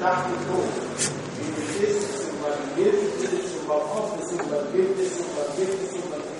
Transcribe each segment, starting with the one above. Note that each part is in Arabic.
تحت لفوق الجسم ثم الجلد ثم القفل ثم الجلد ثم الجلد ثم الجلد ماشي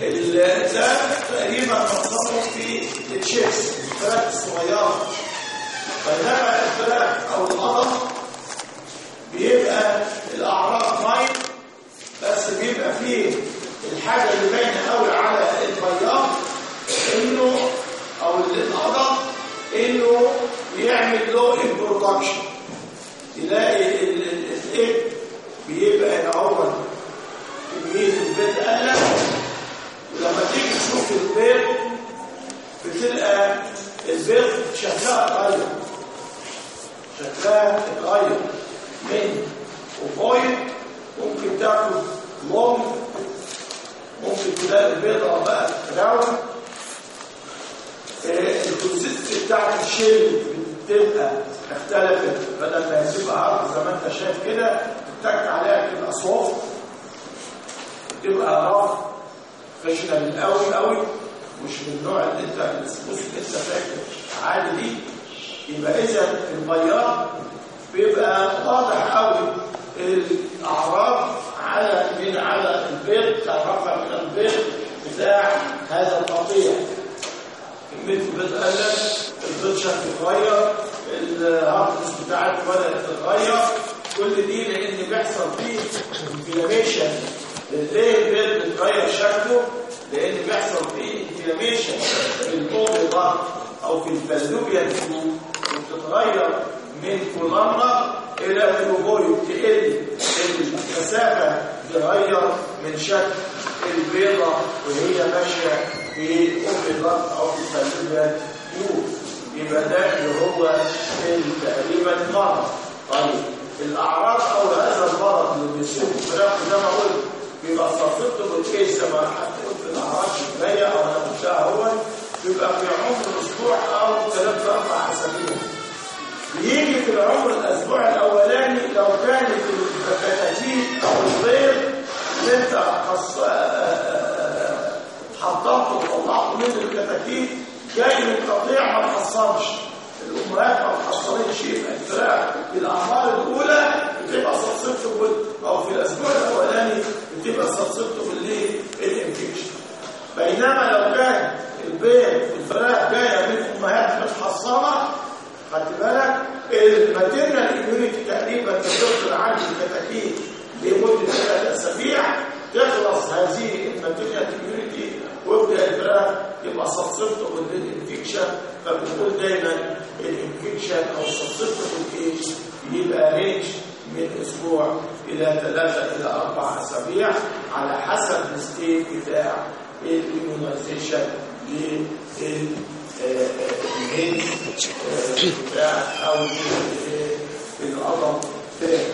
ده تقريبا مصدره في التشيكس الفراخ الصغيره بينما الفراخ أو العظم بيبقى الأعراض مايل بس بيبقى فيه الحاجة اللي باينة قوي على البياض إنه أو العظم إنه بيعمل له برودكشن تلاقي الايد بيبقى الأول كميه البيض قلت ولما تيجي تشوف البيض بتلقى البيض شكلها اتغير شكلها اتغير من وفويل ممكن تاكل لونج ممكن تلاقي البيضة بقى راوند الكونسيستنسي بتاعت الشيل بتبقى اختلفت بدل ما تبقى عرض زي ما انت شايف كده تتك عليها تبقى صوف تبقى رف فاشلة قوي قوي مش من النوع اللي انت انت فاكر عادي دي. يبقى إذا البياض بيبقى واضح قوي الاعراض على من على البيض تعرفها من البيض بتاع هذا القطيع. كمية البيض قلت البيض شكله اتغير الهارتس بتاعته بدات تتغير كل دي لأن بيحصل فيه inflammation ليه البيض بيتغير شكله؟ لأن بيحصل فيه inflammation في البوضه أو في ال fallopian وبتتغير من columnar إلى cuboid تقل المسافه تغير من شكل البيضة وهي ماشية في اوبيضات أو في الفالوبيا يبقى ده اللي هو تقريبا مرض. طيب الأعراض أو هذا المرض اللي بيصيب الفراخ زي ما قلت بيبقى صفته بالكيس ما حتى ما أعرفش أو أنا مش هو يبقى في عمر أسبوع أو ثلاث أربع أسابيع. يجي في العمر الأسبوع الأولاني لو كانت الفتاتين أو الطير اللي أنت آه، آه، آه، حطمته وطلعته من الكتاكيت جاي من قطيع ما تحصلش الأمهات ما تحصلش الدراع في الأعمار الأولى بتبقى صلصلته أو في الأسبوع الأولاني بتبقى صلصلته في الايه الإنفكشن؟ بينما لو كان البيض الفراخ جاية من امهات متحصنه خدت بالك؟ ال maternal immunity تقريبا بتفضل عندي الكتاكيت لمدة ثلاث أسابيع تخلص هذه ال maternal immunity ويبدأ الفراخ يبقى susceptible لل infection فبنقول دايما ال infection أو susceptible age يبقى range من أسبوع إلى ثلاثة إلى أربع أسابيع على حسب ال state بتاع ال immunization لل ال head بتاع أو العظم تاني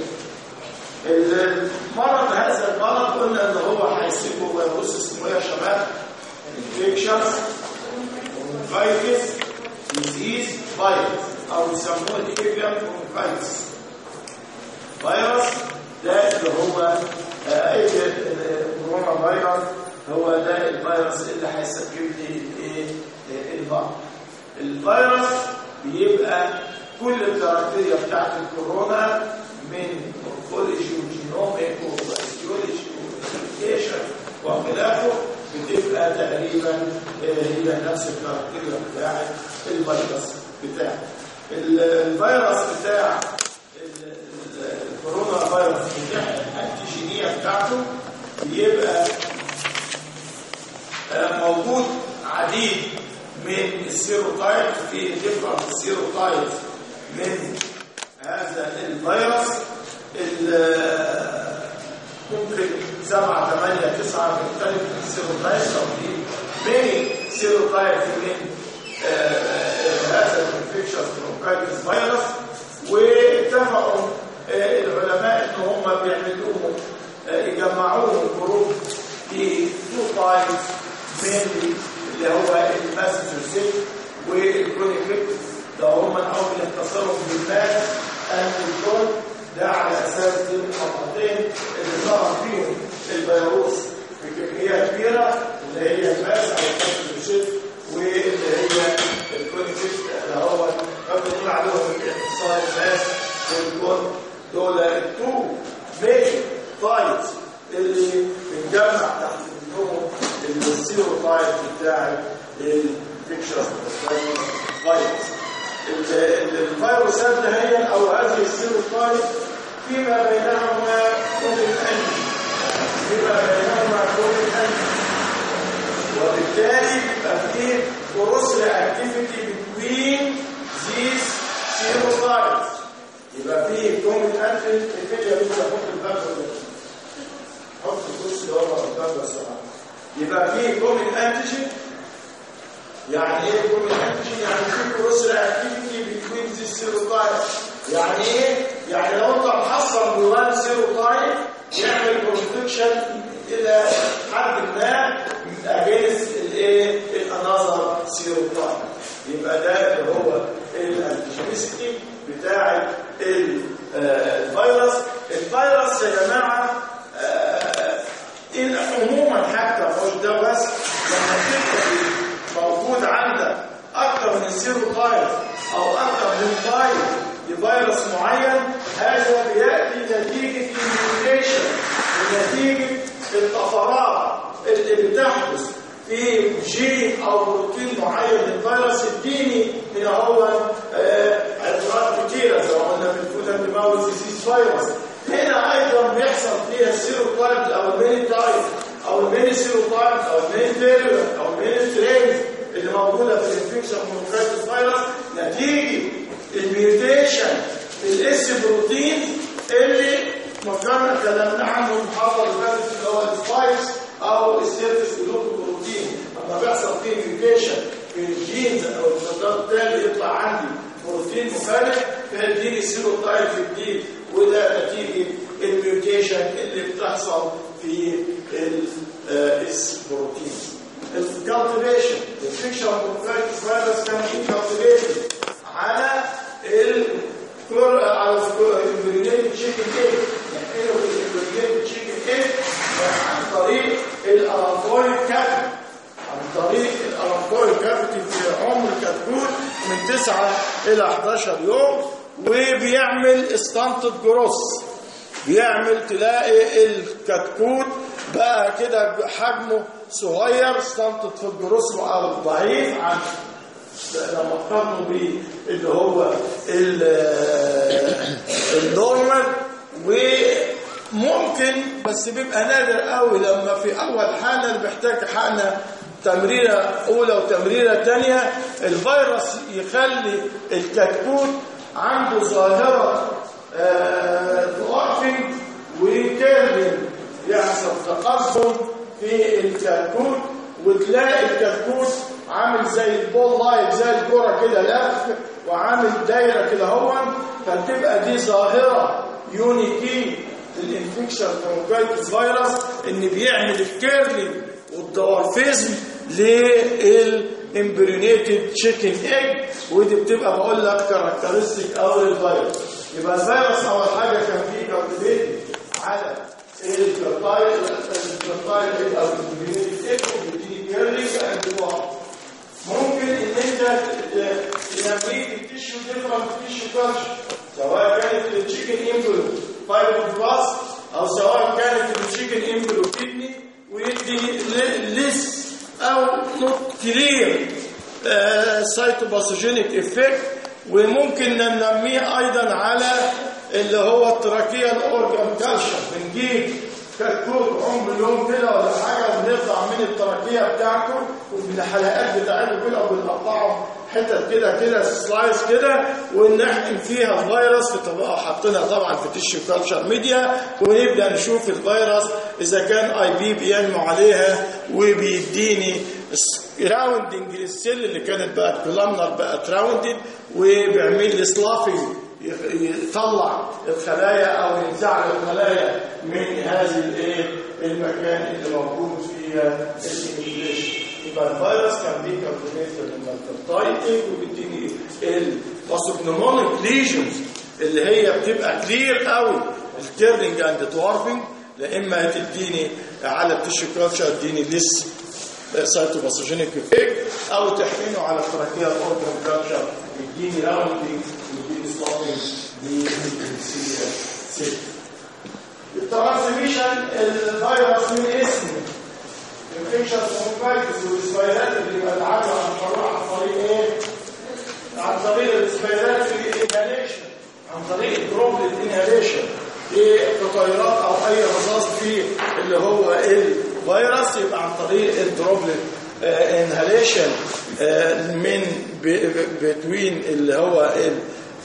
المرض هذا المرض قلنا ان هو هيسيبه فيروس اسمه يا شباب؟ infectious bronchitis disease virus أو يسموه ال avian bronchitis virus ده اللي هو الكورونا فيروس هو ده الفيروس اللي هيسبب لي الايه؟ المرض الفيروس بيبقى كل ال criteria بتاعت الكورونا من morphology و genomic و physiology و multiplication وخلافه بتبقى تقريبا هي نفس ال criteria بتاعت الفيروس بتاعه الفيروس بتاع الكورونا فيروس بتاع ال antigenicity بتاعته بيبقى موجود عديد من ال serotype في different serotype من هذا الفيروس. ممكن سبعة ثمانية تسعة مختلف من ال serotype. أو في many serotype من هذا ال infectious bronchitis virus واتفقوا العلماء ان هم بيعملوهم يجمعوهم group في two types من اللي هو ال Massachusetts وال Connecticut ده هم الأول بنختصرهم بال Mass وال Conn ده على أساس دي الخطوتين اللي ظهر فيهم الفيروس بكمية كبيرة اللي هي ال Mass أو ال Massachusetts واللي هي الكرونيك اللي هو بنقول عليهم الاختصار ال Mass وال Conn دول ال two major types اللي بنجمع تحت منهم ال serotype بتاع ال infectious virus الفيروسات هي أو هذه ال serotype فيما بينهما common anti فيما بينهما common anti وبالتالي بيبقى فيه cross activity بين these serotypes يبقى فيه common anti الفيديو اللي بحط الباب حط الكرسي ده ورا الباب بس يبقى فيه common antigen يعني إيه common antigen يعني في cross activity بين the serotype يعني إيه؟ يعني لو أنت محصن ب one serotype يعمل protection إلى حد ما against الإيه؟ ال other serotype يبقى ده اللي هو ال antigenicity بتاع الفيروس. الفيروس يا جماعة عموما حتى مش ده بس لما تبقى موجود عندك أكتر من serotype أو أكتر من type لفيروس معين هذا بيأتي نتيجة ال mutation ونتيجه الطفرات اللي بتحدث في جين أو بروتين معين للفيروس اديني هنا هو عبارات كتيرة زي ما قلنا في ال foot and mouth disease virus. هنا أيضا بيحصل فيها ال serotype أو ال many type أو ال many serotype أو ال many variant أو ال many strains اللي موجودة في ال infectious bronchitis virus نتيجة ال mutation في ال S protein اللي فكرنا اتكلمنا عنه المحاضره اللي فاتت اللي هو ال spikes أو ال surface protein. لما بيحصل فيه mutation في ال genes أو المصدر بالتالي يطلع عندي بروتين مخالف فيديني serotype جديد وده نتيجة ال mutation اللي بتحصل في ال S protein ال cultivation ال infectious virus كان cultivation على ال على ال embryonated chicken egg يعني إيه ال embryonated chicken egg عن طريق ال allantoic cavity عن طريق ال allantoic cavity في عمر الكتكوت من 9 إلى 11 يوم. وبيعمل stunted growth بيعمل تلاقي الكتكوت بقى كده حجمه صغير stunted في ال growth أو ضعيف عن لما قارنوا بيه اللي هو ال- ال normal. وممكن بس بيبقى نادر قوي لما في أول حالة بيحتاج حقنه تمريرة أولى وتمريرة ثانية الفيروس يخلي الكتكوت عنده ظاهرة dwarfing و curling يحصل تقزم في الكتكوت وتلاقي الكتكوت عامل زي ال ball like زي الكرة كده لف وعامل دايرة كده هون فبتبقى دي ظاهرة unique لل infectious bronchitis virus إن بيعمل ال curling وال dwarfism لل embryonated chicken egg ودي بتبقى بقول لك characteristic أو للفيروس يبقى الفيروس اول حاجة can be cultivated على ممكن ان انت تنميه ال tissue different tissue culture سواء كانت ال chicken embryo fibroblast أو سواء كانت ال chicken embryo kidney ويدي less أو clear cytopathogenic effect وممكن ننميه أيضا على اللي هو ال tracheal organ culture بنجيب كتكوت عمر اليوم كده ولا حاجة وبنقطع من ال trachea بتاعته ومن الحلقات بتاعته كده وبنقطعه حتت كده كده slice كده ونحقن فيها الفيروس في طبقه حاطينها طبعا في تيشو كالتشر ميديا ونبدأ نشوف الفيروس إذا كان اي بي بينمو عليها وبيديني راوندنج للسيل اللي كانت بقت كولامنر بقت راوندد وبيعمل لي سلافنج يطلع الخلايا أو ينزع الخلايا من هذه الإيه المكان اللي موجود فيها الانفليشن يبقى الفيروس كان بيكربونيت المالتيتايتنج وبيديني ال pathognomonic lesions اللي هي بتبقى clear قوي. ال curling and dwarfing لا إما تديني على ال tissue culture تديني less cytopathogenic effect أو تحقنه على ال tracheal organ culture يديني rounding ويديني sloughing cell ال transmission الفيروس من اسمه infectious bronchitis وال respiratory اللي بتعدي عن طريق عن طريق إيه؟ عن طريق ال respiratory في ال inhalation. عن طريق ال droplet inhalation في قطيرات أو أي رصاص في اللي هو الفيروس يبقى عن طريق ال droplet inhalation من between اللي هو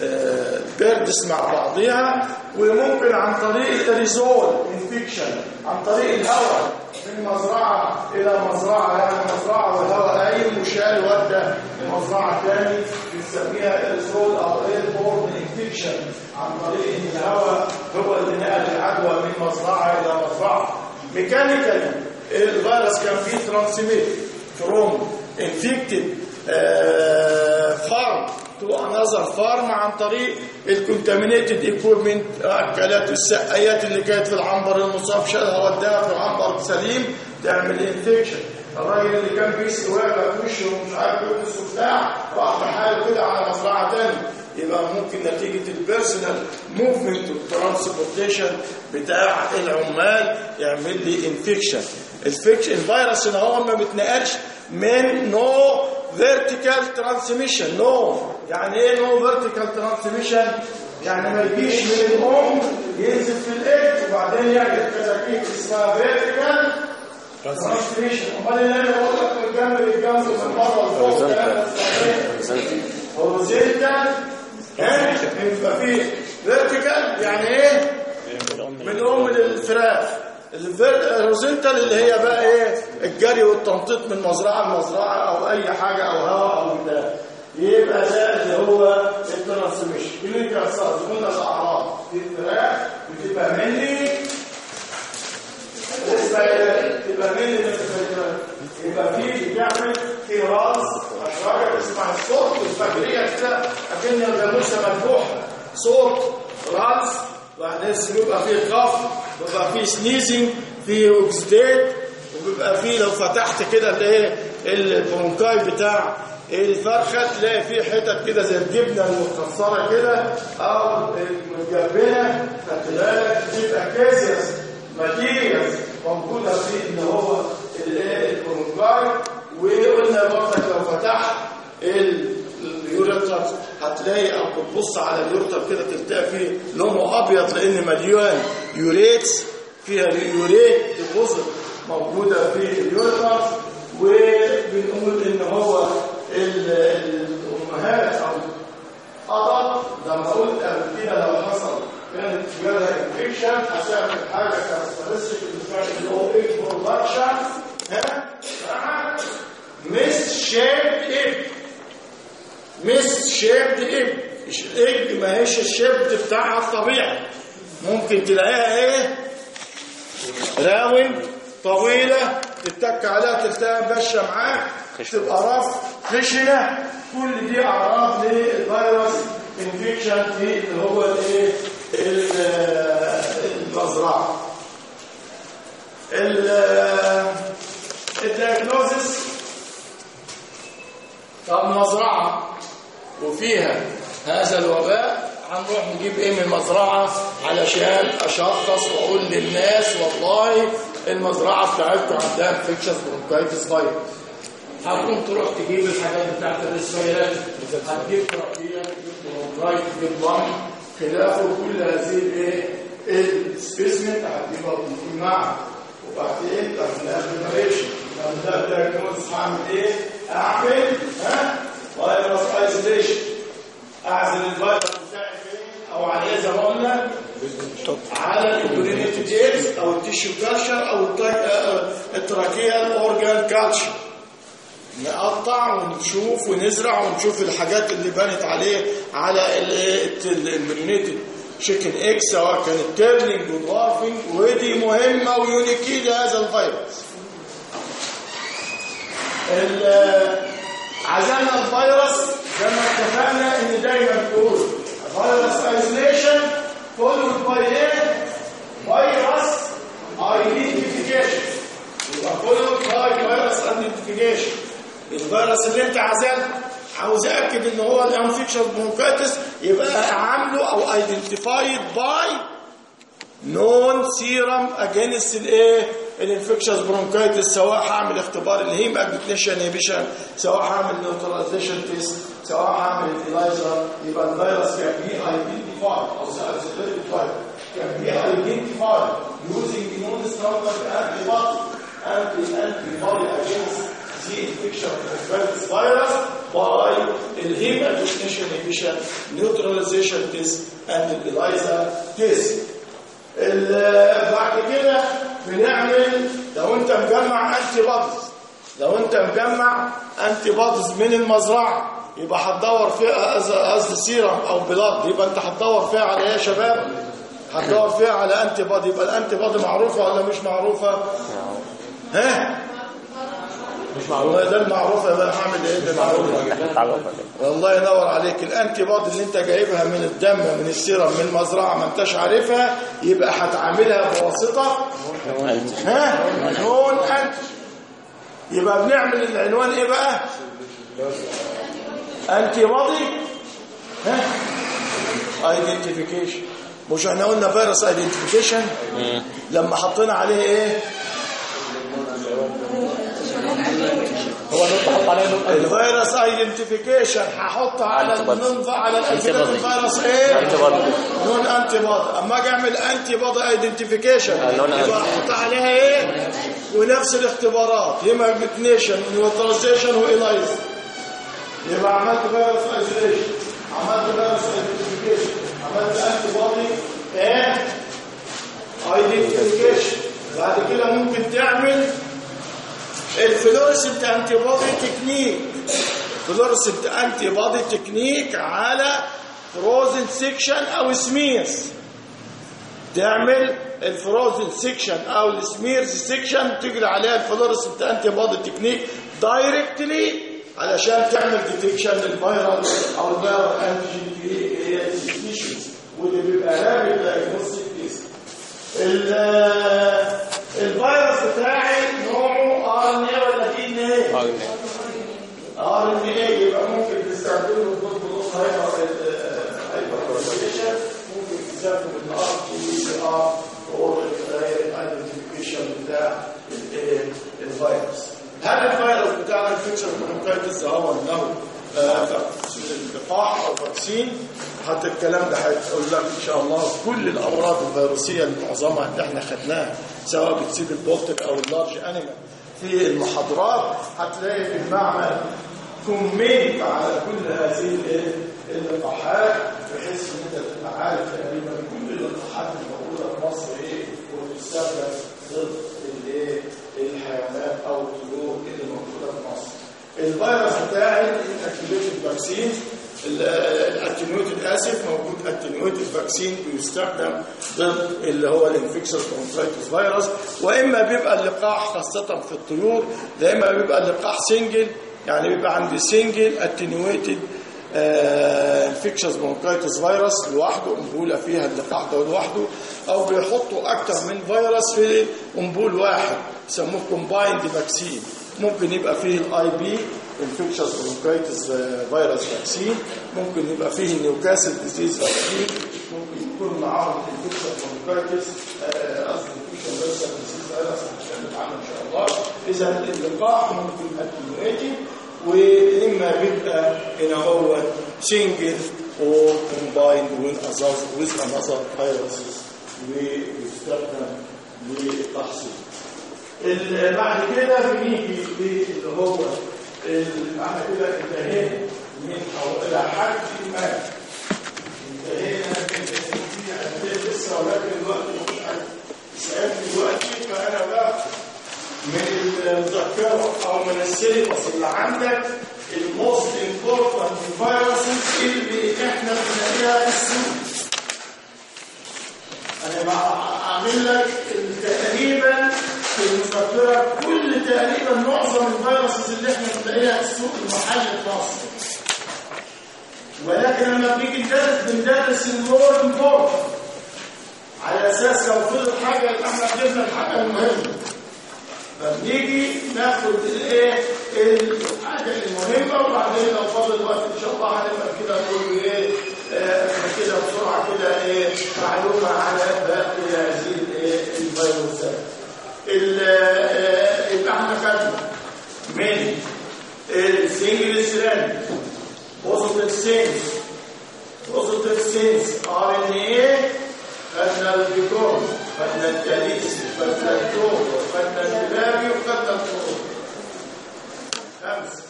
ال birds مع بعضها وممكن عن طريق ال aerosol infection عن طريق الهواء. من مزرعة إلى مزرعة يعني مزرعة والهواء قايم وشال ودى لمزرعة تاني بنسميها اريزول أو airborne infection. عن طريق إن الهواء هو اللي نقل العدوى من مزرعة إلى مزرعة. mechanically الفيروس can be transmitted from infected farm to another farm عن طريق ال contaminated equipment أكلات والسقايات اللي كانت في العنبر المصاب شالها وداها في عنبر سليم تعمل infection الراجل اللي كان بيسقي واقع في وشه ومش عارف يلبس وبتاع راح بحاله كده على مزرعة ثانية يبقى ممكن نتيجة ال personal movement وال transportation بتاع العمال يعمل لي infection الفيروس هنا هو ما بيتنقلش من no vertical transmission no يعني إيه no vertical transmission يعني ما يجيش من الام ينزل في الايد وبعدين يعمل كتاكيت اسمها vertical transmission امال اللي أنا بقول لك من جنب للجنب من بره لفوق horizontal يبقى في vertical يعني إيه من ام للفراخ ال horizontal اللي هي بقى إيه الجري والتنطيط من مزرعة لمزرعة أو أي حاجة أو هواء أو بتاع يبقى ده اللي هو ال transmission. clinical signs قلنا الاعراض في الفراخ بتبقى مني تبقى مني يبقى في بيعمل في راس اشراجه تسمع الصوت والفجريه كده اكن الجاموسه مذبوحه صوت راس وبعدين بيبقى فيه قف وبيبقى فيه سنيزنج فيه اوكسيديت وبيبقى فيه لو فتحت كده الايه البرونكاي بتاع الفرخة تلاقي فيه حتت كده زي الجبنة المتكسره كده أو المتجبنة خدت بالك؟ بتبقى caseous materials موجوده في إن هو ال bronchi وقلنا برضك لو فتحت ال دقايق أو بتبص على ال ureter كده تلاقي فيه لونه أبيض لأن مليان. urates فيها ال urate deposit موجودة في ال ureter وبنقول إن هو ال- الأمهات أو ال adult لما قلت قبل كده لو حصل كانت جالها infection هتعمل حاجة characteristic اللي هو إيه؟ production ها؟ مع misshaped egg misshaped egg ال egg ما هيش ال shape بتاعها الطبيعي ممكن تلاقيها إيه؟ round طويلة تتك عليها تلتقى ماشية معاك تبقى رف خشنة. كل دي أعراض للفيروس انفكشن في اللي هو الايه ال- المزرعه الدياجنوزس طب مزرعة. وفيها هذا الوباء هنروح نجيب إيه من المزرعة علشان أشخص وأقول للناس والله المزرعة بتاعتكم عندها انفكشن برونكايتس فايروس هتقوم تروح تجيب الحاجات بتاعت الريسبيرات هتجيب ترقيه برونكايت تجيب خلافه كل هذه الإيه؟ السبيسمنت هتجيبها وتكون معك وبعدين تعمل اكزامينشن لما ده الدايجنوز هعمل إيه؟ أعمل ها؟ فيروس ايزوليشن أعزل الفيروس بتاعي فين أو عليه زي ما قلنا على اليورينيتد ايدز أو التيشو كالشر أو التراكيال أورجان كالشر نقطع ونشوف ونزرع ونشوف الحاجات اللي بنت عليه على المليونيتد شيكن إكس سواء كانت تيرنينج ودوارفنج ودي مهمة ويونيكي لهذا الفيروس ال- عزلنا الفيروس كما اتفقنا إن دايما تقول virus isolation followed by إيه؟ virus identification يبقى followed by virus identification الفيروس اللي انت عزلته عاوز اكد إن هو ال infectious bronchitis يبقى عامله أو identified by known serum against الإيه؟ ال infectious bronchitis سواء هعمل اختبار ال hemagglutination inhibition سواء هعمل neutralization test سواء هعمل ال ELISA يبقى الفيروس can be identified أو certified can be identified using known standard antibody anti antibody against infection of the virus by ال hemagglutination inhibition neutralization test and the ELISA test. ال- بعد كده بنعمل لو انت مجمع antibodies لو انت مجمع antibodies من المزرعة يبقى هتدور فيها قصد- سيرم أو blood يبقى أنت هتدور فيها على إيه يا شباب؟ هتدور فيها على antibody يبقى ال antibody معروفة ولا مش معروفة؟ ها؟ مش معروفة. ده المعروفه ده هعمل إيه؟ ده معروفة. تعرف والله ينور عليك. ال antibody اللي انت جايبها من الدم من السيرم من المزرعة ما انتش عارفها يبقى هتعاملها بواسطة. ها؟ known anti. يبقى بنعمل العنوان إيه بقى؟ antibody ها؟ identification مش إحنا قلنا virus identification لما حطينا عليه إيه؟ هو حط عليه نقطة الفيروس ايدنتيفيكيشن هحط على. ال known على. الفيروس إيه؟ Antibody. known antibody أما أجي أعمل antibody identification يبقى أحط عليها إيه؟ ونفس الاختبارات. hemagglutination neutralization و ELISA يبقى عملت virus isolation عملت virus identification عملت antibody إيه؟ identification بعد كده ممكن تعمل ال fluorescent antibody technique. fluorescent antibody technique على frozen section أو smears تعمل ال frozen section أو ال smears section تجري عليها ال fluorescent antibody technique directly علشان تعمل detection لل viral أو ال viral antigen في ال tissues واللي بيبقى رابط دايجنوستيك تيست ال- الفيروس بتاعي ار ان اي ولا دي ان اي ار ان اي يبقى ممكن تستخدمه ضد هايبر هايبر ممكن تستخدم الار تي ار اور الايدنتيفيكيشن بتاع ال- الفيروس هل الفيروس بتاع الانفكشن برونكايتس هو آه، لقاح أو vaccine. الكلام ده هيقول لك إن شاء الله كل الأمراض الفيروسية اللي معظمها اللي إحنا خدناها سواء بتصيب ال poultry أو ال large animal. في المحاضرات هتلاقي في المعمل comment على كل هذه اللقاحات بحيث إن أنت تبقى عارف تقريبا كل اللقاحات الموجودة في مصر إيه وتستخدم ضد الحيوانات أو الطيور اللي موجودة في مصر. الفيروس بتاعي ال activated vaccine ال attenuated اسف موجود attenuated vaccine بيستخدم ضد اللي هو ال infectious bronchitis virus. وإما بيبقى اللقاح خاصة في الطيور يا إما بيبقى اللقاح single يعني بيبقى عندي single attenuated infectious bronchitis virus لوحده امبوله فيها اللقاح ده لوحده أو بيحطوا أكتر من فيروس في امبول واحد يسموه combined vaccine ممكن يبقى فيه ال IB infectious bronchitis virus vaccine ممكن يبقى فيه ال Newcastle disease vaccine ممكن يكون نتعامل إن شاء الله. إذا اللقاح ممكن attenuated وإما بيبقى هنا هو single أو combined with another viruses. ويستخدم للتحصين بعد كده بنيجي اللي هو بعد كده انتهينا من أو إلى حد ما انتهينا في عندنا لسه ولكن الوقت سألت دلوقتي فانا باخد من المذكره أو من ال syllabus اللي عندك ال most important viruses اللي إحنا بنلاقيها في السوق أنا بقى أعمل لك تقريبا المذكره كل تقريبا معظم ال viruses اللي إحنا بنلاقيها في السوق المحلي في مصر ولكن لما بنيجي ندرس بندرس ال more important على أساس لو فضل حاجة يبقى إحنا جبنا الحاجة المهمة. فبنيجي ناخد الايه الحاجة المهمة وبعدين لو فاضل وقت إن شاء الله هنبقى كده نقول إيه؟ آه، كده بسرعة كده إيه؟ معلومة على باقي هذه الايه الفيروسات ال- آه، إحنا خدنا من ال single strand positive sense positive sense RNA خدنا البيكون خدنا التاليس خدنا التوب خدنا الجبابي وخدنا الطول خمسة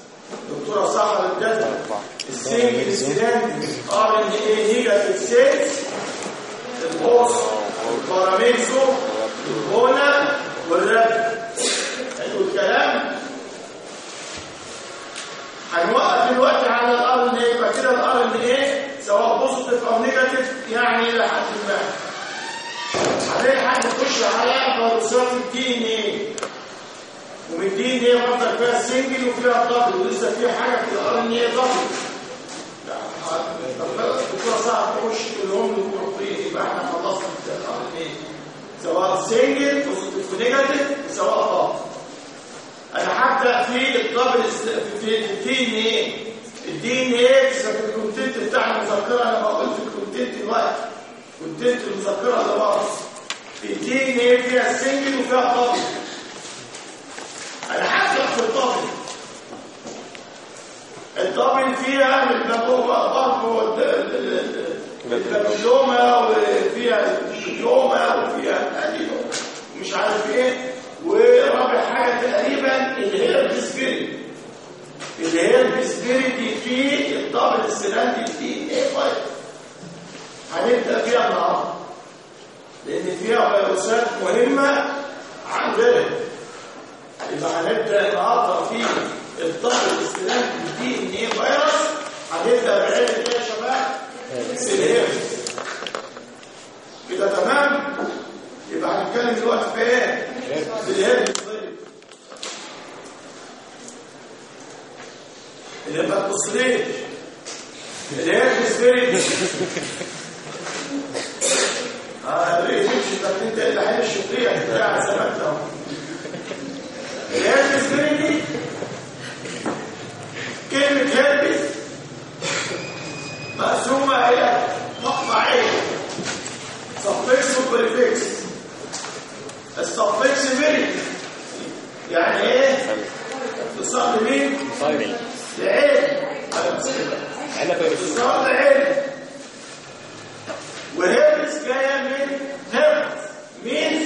دكتورة صح الدفع. السنجل ستراند ار ان إيه نيجاتيف سيلز البوس. الباراميكسو البونا. والرب. حلو الكلام هنوقف دلوقتي على الار ان إيه يبقى كده الار ان إيه؟ سواء بوزيتيف أو نيجاتيف يعني إلى حد ما. هنلاقي حد يخش على فيروسات ال DNA؟ ومن ال DNA برضك فيها single وفيها double ولسه في حاجة في ال RNA double لا طب الدكتوره صعب تخش كلهم بالبروتين يبقى إحنا خلصنا ال RNA سواء single positive و negative سواء double أنا هبدا في ال double في ال DNA؟ ال DNA ال content بتاع المذكره أنا بقول في ال content دلوقتي. كونتنت المذكره اللي ورا الدي ان إيه؟ فيها سنجل وفيها دبل أنا هبدا في الدبل الدبل فيها البابلوما وفيها اليوما وفيها الادينو مش عارف إيه ورابع حاجة تقريبا اللي هي البسبيري اللي هي البسبيري دي في الدبل السلاندي دي إيه طيب هنبدا فيها النهارده لأن فيها فيروسات مهمه عندنا يبقى هنبدا النهارده في الدبل السلاندي دي ان إيه فيروس هنبدا بعلم إيه يا شباب كده تمام يبقى هنتكلم دلوقتي في إيه في الهيرس اللي ما تبصليش الهيرس فيري آه ليه تمشي طب انت اللي هيمشي فيها بتاع زمان ده فيري دي كلمة هيربس مقسومة إلى مقطعين سفكس وبريفكس السفكس مين يعني إيه؟ تصاب مين؟ صايمين لعين. تصاب لعين. وهبس جاية من هبس مين؟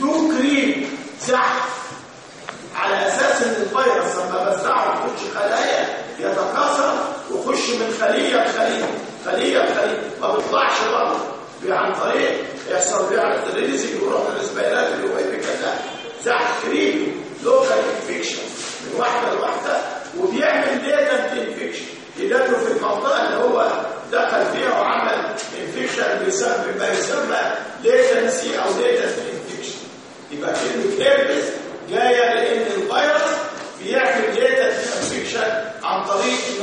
تو كريم زحف على أساس إن الفيروس لما بزعه يخش خلايا يتكاثر ويخش من خلية لخلية خلية لخلية ما بيطلعش بره عن طريق يحصل بيه على التريزنج ويروح للزبالات اللي هو إيه بكذا زعل كريم لوكال انفكشن من واحدة لواحدة. وبيعمل ليتنت انفكشن يدخل في المنطقة اللي هو دخل فيها وعمل انفكشن بيسبب ما يسمى ليتنسي أو ليتنت انفكشن يبقى كلمه ايربس جاية طريق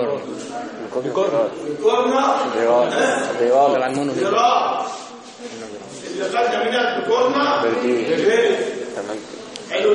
Unicornio. Unicornio. Unicornio. La bandono. Il viaggio camminato con me, perché è lui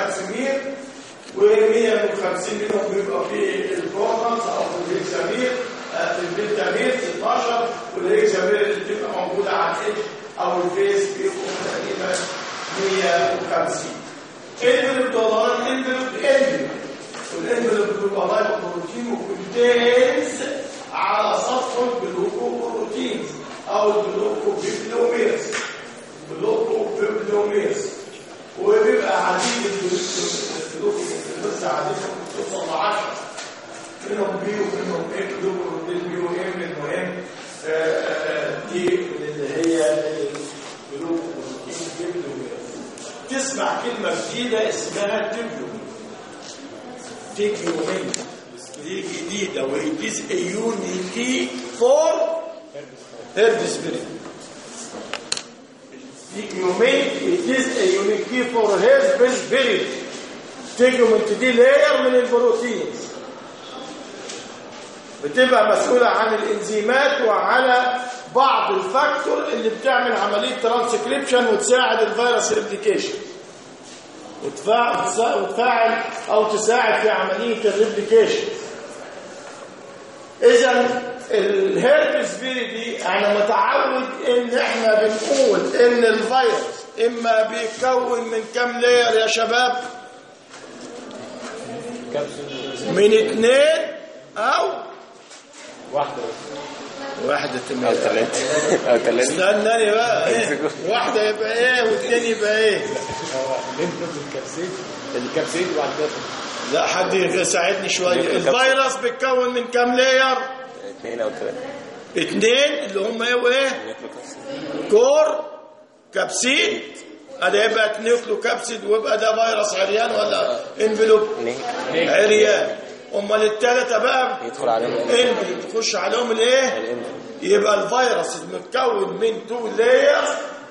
162 كبسمير و150 منهم بيبقى في الكورنرز أو في الهكسامير آه، في البنتامير 16 والهكسامير اللي بتبقى موجوده على الاتش أو الفيس بيبقوا تقريبا 150 انفلوب دولار انفلوب انفلوب والانفلوب بيبقى لايف بروتين وكونتينز على سطح الجلوكوبروتينز أو الجلوكوبيبلوميرز جلوكوبيبلوميرز وبيبقى عديد الجلوكوبيبلوميرز عديد توصل ل 10 منهم بي ومنهم بي وام المهم آه، آه، دي. اللي هي الجلوكوبروتين بيبلوميرز تسمع كلمة جديدة اسمها تبلوميرز تكيومين دي جديدة. is a unity for Herpesviridae make it is a unique key for herpes virus tegument دي layer من ال proteins بتبقى مسؤولة عن الإنزيمات وعلى بعض ال factor اللي بتعمل عملية ترانسكريبشن وتساعد الفيروس replication وتفاعل أو تساعد في عملية ال replication اذا ال Herpesviridae أنا متعود ان إحنا بنقول ان الفيروس اما بيتكون من كام layer يا شباب؟ من اثنين أو واحدة. واحدة تمام. ثلاثة أو ثلاثة استناني بقى. إيه؟ واحدة يبقى إيه والتاني يبقى إيه؟ ال capsid ال capsid وبعد كده لا حد يساعدني شوية. الفيروس بيتكون من كام layer؟ اثنين أو ثلاثة اثنين اللي هم إيه؟ وإيه؟ core capsid هذا يبقى nucleocapsid ويبقى ده فيروس عريان ولا envelope عريان. امال الثلاثة بقى يدخل عليهم. envelope. تخش عليهم الايه يبقى الفيروس متكون من 2 layers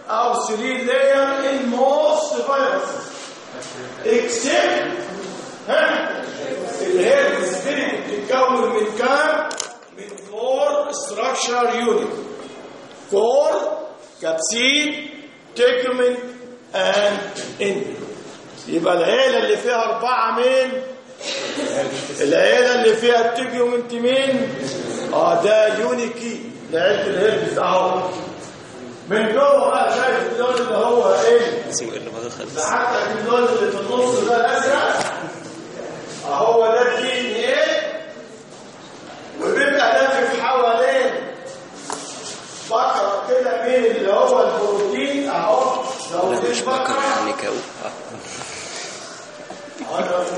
أو 3 layer in most viruses except ها؟ viridae بتتكون من كام؟ four structure unit core capsid tegument and and يبقى العيلة اللي فيها أربعة مين؟ العيلة اللي فيها ال tegument مين؟ آه ده unique. لعيله الهربس أهو. من جوه بقى شايف اللون اللي هو إيه؟ سيب اللي ما ده حتى اللون اللي في النص ده الازرق أهو ده ال DNA؟ وبيبقى حوالين بكره كده مين اللي هو البروتين اهو لو مش بكر بكره يعني كاو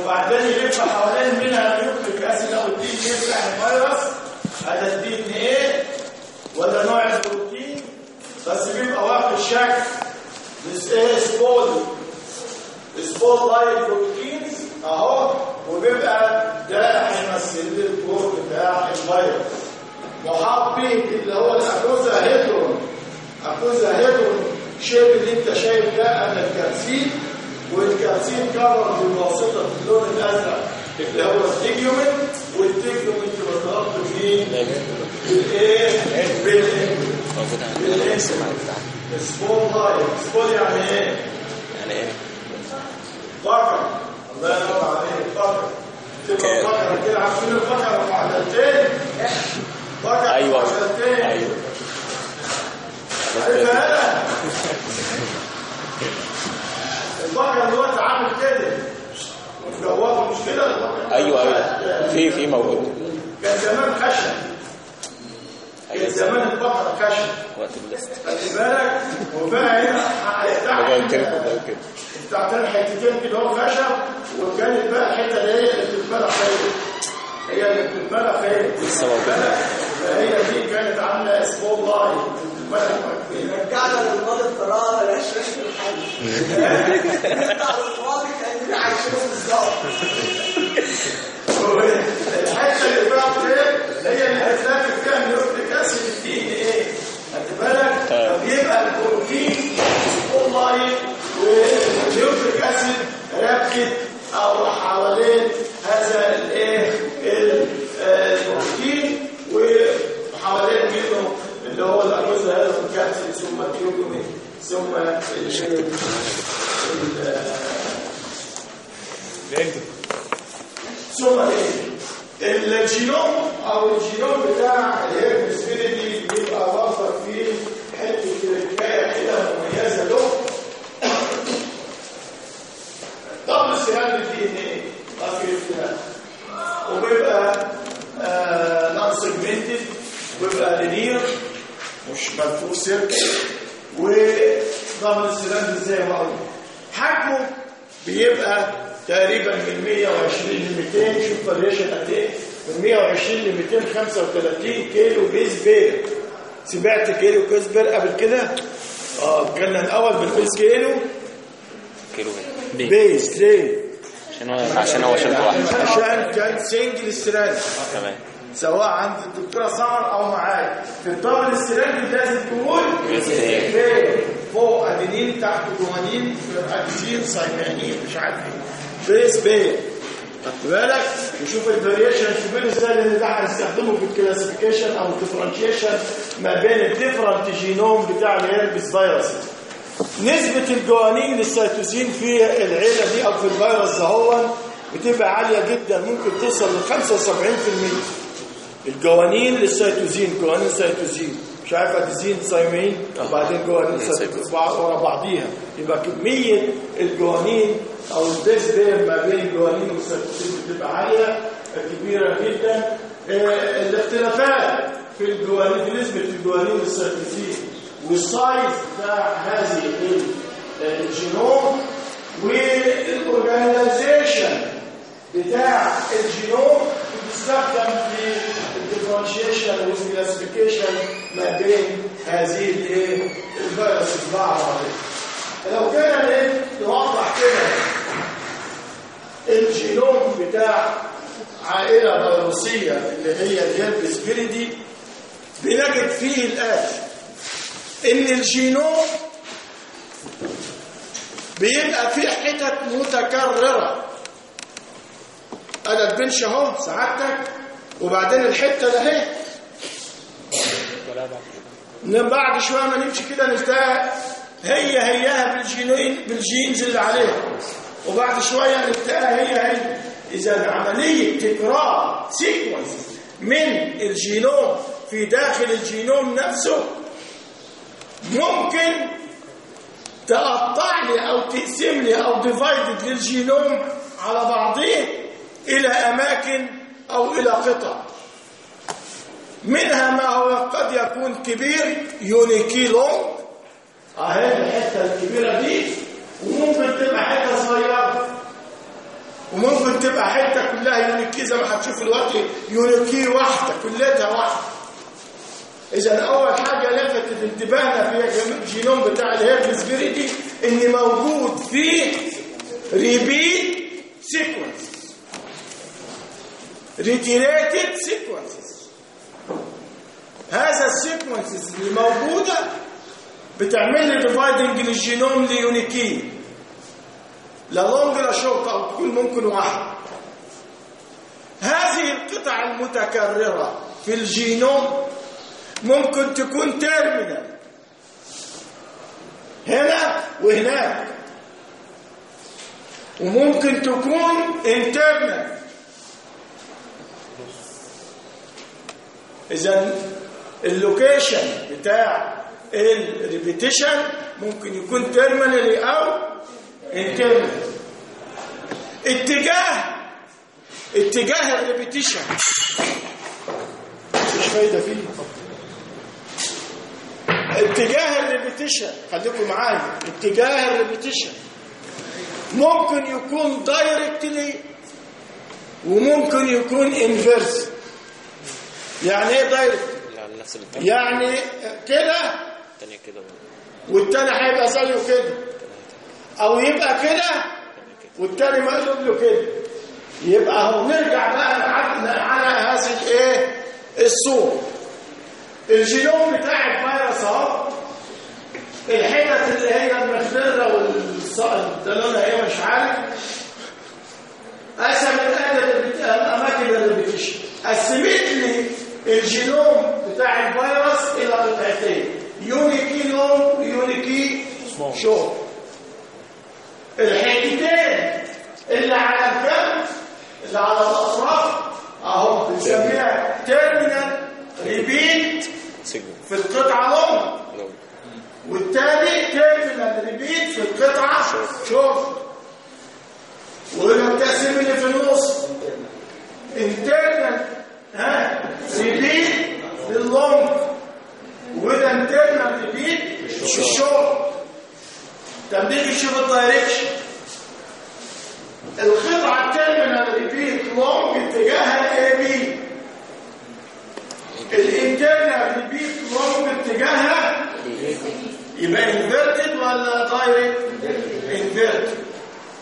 وبعدين يلف حوالين منها ال nucleic acid أو ال DNA بتاع الفيروس هذا ال DNA ولا نوع البروتين بس بيبقى واخد شكل بس إيه spool spool like proteins اهو وبيبقى ده هيمثل ال core بتاع الفيروس محاط به اللي هو ال icosahedron icosahedron shape اللي انت شايف ده أنا ال capsid وال capsid covered بواسطه اللون الازرق اللي هو ال tegument وال tegument مرتبط؟ بالايه؟ عندنا السمع بتاعنا spool like spool يعني إيه؟ يعني إيه بكر الله ينور عليك بكر تبقى بكر كده عارفين البكر معدلتين بكر أيوه. أيوه. البكر دلوقتي عامل كده. مجوفه مش كده؟ أيوه أيوه. في في موجود. كان زمان خشب كان زمان البقرة خشب وقت خلي بالك. وبقى هنا لكم تحت ده كده. هو خشب وكانت بقى الحته اللي هي اللي بتتبلع فين هي اللي بتتبلع فين لسه موجودة. هي دي كانت عاملة بتتبلع فين رجعنا للماضي القراءة ملهاش ريحة الحل نرجع للماضي كأننا عايشينه بالظبط الحتة اللي بقى فين هي اللي هتلاقي فيها النيوكليك أسيد. الدي ان إيه؟ خدت بالك؟ آه. فبيبقى البروتين سبول لاين والنيوكليك أسيد رابكت أو حوالين هذا الإيه؟ ال- آه، وحوالين منه اللي هو الجزء هذا الكبسول ثم ال tegument ثم ال- ال- ثم الجينوم أو الجينوم بتاع ال Herpesviridae بيبقى واصل فيه حتة تركايه كده مميزة له. طب استهلاك ال DNA وبيبقى ويبقى linear مش ملفوف circle ال cylinder زي ما قلنا حجمه بيبقى تقريبا من 120 ل 200 شوف variation قد إيه من 120 ل 235 kilo base pair سمعت kilo base pair قبل كده آه كنا الأول بنقول kilo kilo base ليه عشان هو عشان هو شريط واحد عشان كان single strand تمام سواء عند الدكتورة سمر أو معايا. في ال double strand لازم. pair فوق ادينين تحت guanine adenine thymine مش عارف إيه. base pair. خدت بالك؟ وشوف ال variation بين إزاي لأن ده هنستخدمه في ال classification أو ال differentiation ما بين ال different genome بتاع الهيربس فيروس نسبة ال guanine لل cytosine في العيلة دي أو في الفيروس ده هو بتبقى عالية جدا ممكن توصل ل 75% ال guanine لل cytosine guanine cytosine مش عارف adenine thymine وبعدين guanine cytosine ورا بعضيها. يبقى كمية الجوانين أو ال base pair ما بين ال guanine وال cytosine بتبقى عالية كبيرة جدا. آه، الاختلافات في الجوانين في نسبة الجوانين والسيتوزين والسايز بتاع هذه ال- الجينوم. وال organization بتاع الجينوم بتستخدم في ال differentiation وال classification ما بين هذه الايه الفيروس مع لو كان إيه؟ نوضح كده الجينوم بتاع عائلة فيروسيه اللي هي الهيربس فيريدي بنجد فيه الاتي إن الجينوم بيبقى فيه حتت متكررة. أنا البنش أهو سعادتك. وبعدين الحتة ده من بعد شوية ما نمشي كده نلتقى هي هياها بالجينين بالجينز اللي عليها. وبعد شوية نلتقى هي هي. إذا عمليه تكرار sequence من الجينوم في داخل الجينوم نفسه ممكن تقطع لي أو تقسم لي أو divided للجينوم على بعضه إلى أماكن أو إلى قطع منها ما هو قد يكون كبير unique long أهي الحتة الكبيرة دي وممكن تبقى حتة صغيرة. وممكن تبقى حتة كلها unique زي ما هتشوف دلوقتي unique واحدة كلها واحدة. إذا أول حاجة لفتت انتباهنا في الجينوم بتاع ال Herpesviridae ان موجود فيه repeat sequence. repeated sequences هذا ال sequences اللي موجودة بتعمل لي dividing لل genome ل unique. لا long لا شورت أو تكون ممكن واحد. هذه القطع المتكررة في الجينوم ممكن تكون terminal هنا وهناك. وممكن تكون internal اذا ال location بتاع ال repetition ممكن يكون terminally أو internal اتجاه اتجاه ال repetition مش فايدة فيه. اتجاه ال repetition خليكم معايا. اتجاه ال repetition ممكن يكون directly وممكن يكون inverse يعني إيه الاتجاه يعني كده؟ والتاني هيبقى زيه كده. أو يبقى كده؟ والتاني مقلوب له كده. يبقى هو نرجع بقى على هذه الإيه؟ الصورة الجينوم بتاع الفيروس أهو. الحتت اللي هي المخضره والدلونه هي مش عارف. قسم الأماكن اللي بتشي قسمت لي الجينوم بتاع الفيروس إلى قطعتين يونيكي لونج ويونيكي شورت الحتتين اللي على الجنب اللي على الأطراف أهو بنسميها تيرمينال repeat في القطعة long لو والتاني terminal repeat في القطعة شورت والمقسم اللي في النص internal ها? repeat لل long وده internal repeat في الشورت نيجي نشوف ال direction القطعه ال terminal repeat long اتجاهها A B ال internal repeat long اتجاهها يبقى inverted ولا direct inverted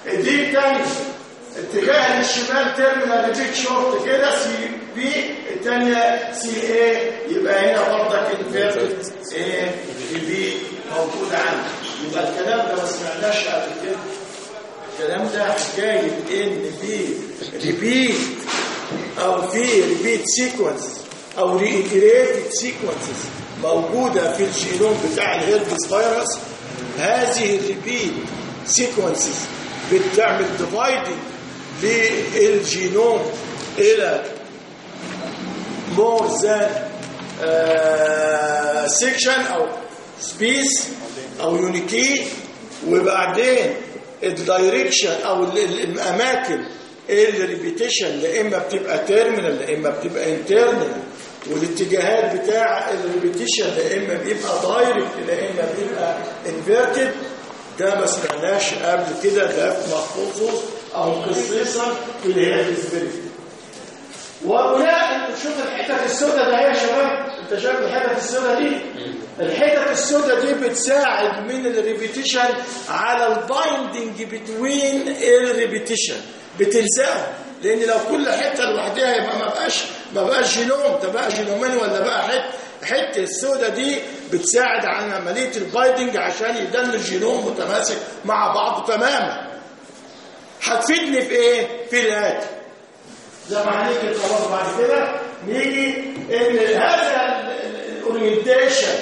دي الثانية اتجاه للشمال terminal repeat short كده C B الثانية C A يبقى هنا برضك inverted A B موجودة عندي. يبقى الكلام ده ما سمعناش قبل كده. الكلام ده حكاية إن في repeat أو في repeat sequence أو repeated sequences موجودة في الجينوم بتاع ال herpes virus. هذه ال repeat sequences بتعمل dividing لل genome إلى more than section أو space أو unique وبعدين الدايركشن أو ال- ال- الأماكن الريبيتيشن لا إما بتبقى تيرمينال لا إما بتبقى انترنال والاتجاهات بتاع الريبيتيشن لا إما بيبقى دايركت لا إما بيبقى انفيرتد ده ما سمعناش قبل كده ده مخصوص أو خصيصا في الهيرفيزبيليتي وبناء انت شوف الحتت السوداء ده يا شباب. أنت شايف الحتت السوداء دي؟ الحتت السوداء دي بتساعد من ال repetition على ال binding between ال repetition بتلزقه. لأن لو كل حتة لوحدها يبقى ما بقاش ما بقاش جينوم ده بقى جينومين ولا بقى حتة حتة السوداء دي بتساعد على عملية ال binding عشان يدل الجينوم متماسك مع بعضه تماما. هتفيدني في إيه؟ في الاتي زي ما هنيجي خلاص بعد كده نيجي إن هذا ال orientation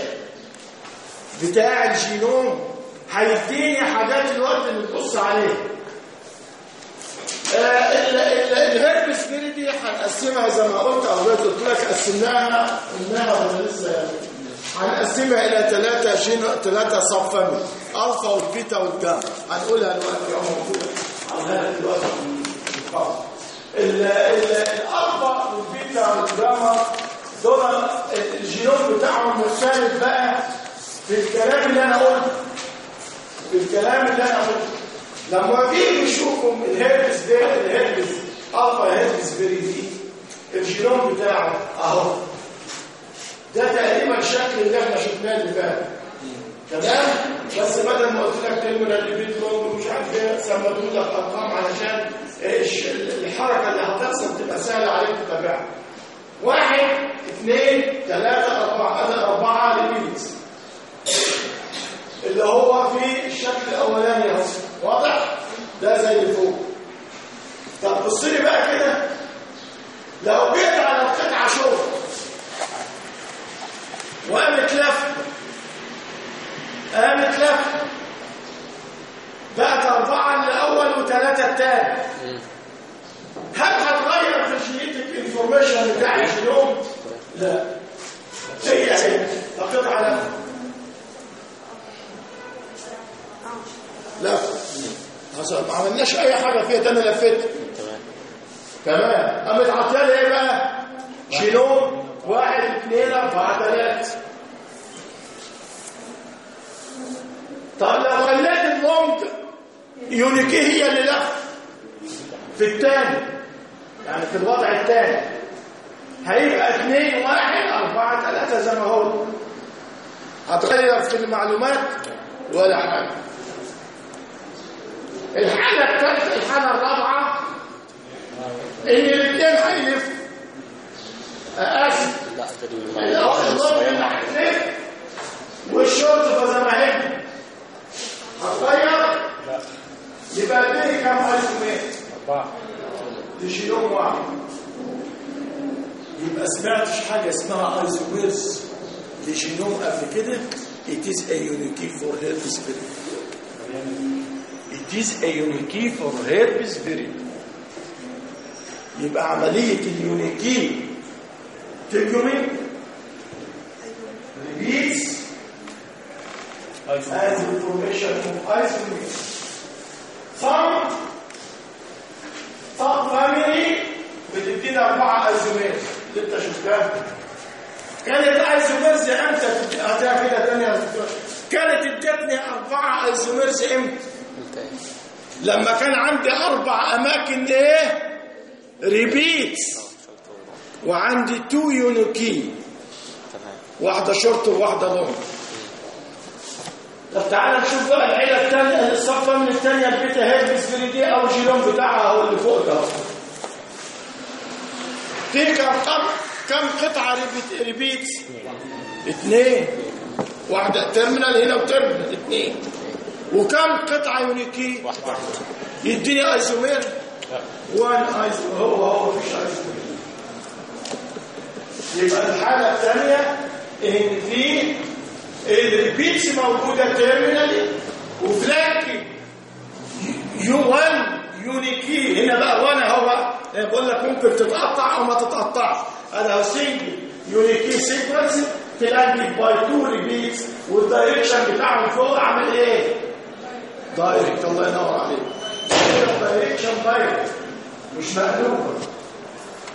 بتاع الجينوم هيديني حاجات الوقت اللي نبص عليها ال Herpesviridae هنقسمها زي ما قلت أو قلت لك قسمناها ولا لسه؟ هنقسمها إلى ثلاثة geno ثلاثة subfamily ألفا والبيتا والجاما هنقولها دلوقتي. اهو موجوده هنقولها دلوقتي. الالفا والبيتا والجاما دول الجينوم بتاعهم مختلف بقى في الكلام اللي أنا قلته. في الكلام اللي أنا قلته. لما تيجي تشوفهم الهيربس ده ال herpes alpha Herpesviridae ال genome بتاعه أهو. ده تقريبا الشكل اللي إحنا شفناه اللي فات. تمام؟ بس بدل ما قلت لك terminal repeat long ومش عارف إيه سميته لك أرقام علشان إيش؟ الحركة اللي هتحصل تبقى سهلة عليك تتابعها. واحد اثنين ثلاثة أربعة. هذا أربعة ليبيدز اللي هو في الشكل الأولاني اهو واضح؟ ده زي فوق. طب بص لي بقى كده. لو جيت على القطعة شوف. وقامت لفة قامت لفة بقت أربعة الأول وثلاثة الثاني هل هتغير في ال genetic information بتاع الجينوم؟ لا. هي هي القطعة لفة لفة حصل ما عملناش أي حاجة فيها. أنا لفيت. تمام. تمام قامت عطيالي إيه بقى؟ جينوم واحد اثنين أربعة ثلاثة. طب لو خليت اللونج يونيكي هي اللي لف في الثاني يعني في الوضع الثاني هيبقى اثنين واحد أربعة ثلاثة زي ما هو. هتغير في المعلومات ولا حاجة. الحالة الثالثة الحالة الرابعة إن الاثنين هيلف. اسف ما هي هتغير يبقى اديني كام ايزومير أربعة لجينوم واحد يبقى سمعتش حاجة اسمها isomers لجينوم قبل كده it is a unique for herpes virus it is a unique for herpes virus يبقى عمليه اليونيكي تجمل ريبيتس as information of isolate some طب فاميلي بتدينا أربعة أيزوميرز اللي أنت شفتها كانت أيزوميرز إمتى؟ هاتها كده تاني يا دكتور. كانت ادتني أربعة أيزوميرز إمتى؟ لما كان عندي أربع أماكن إيه؟ repeats وعندي two unique واحدة شورت وواحدة long طب تعالى نشوف بقى العيلة الثانية ال subfamily الثانية ال beta herpes دي أو الجينوم بتاعها هو اللي فوق ده. في كم كم كم قطعة repeat repeats اثنين. واحدة terminal هنا و terminal اثنين. وكم قطعة unique؟ واحدة. يديني isomer one isomer هو هو مفيش ايزومير يبقى الحاله الثانية إن في ال repeats موجودة terminally و flanking 1 unique هنا بقى وأنا هو بقول لك ممكن تتقطع أو ما تتقطعش. أنا سنجل يونيكي سيكونس فلانكي باي تو ريبيتس والدايركشن بتاعهم فوق عامل إيه؟ دايركت الله ينور عليك. دايركشن دايركت مش مقلوبه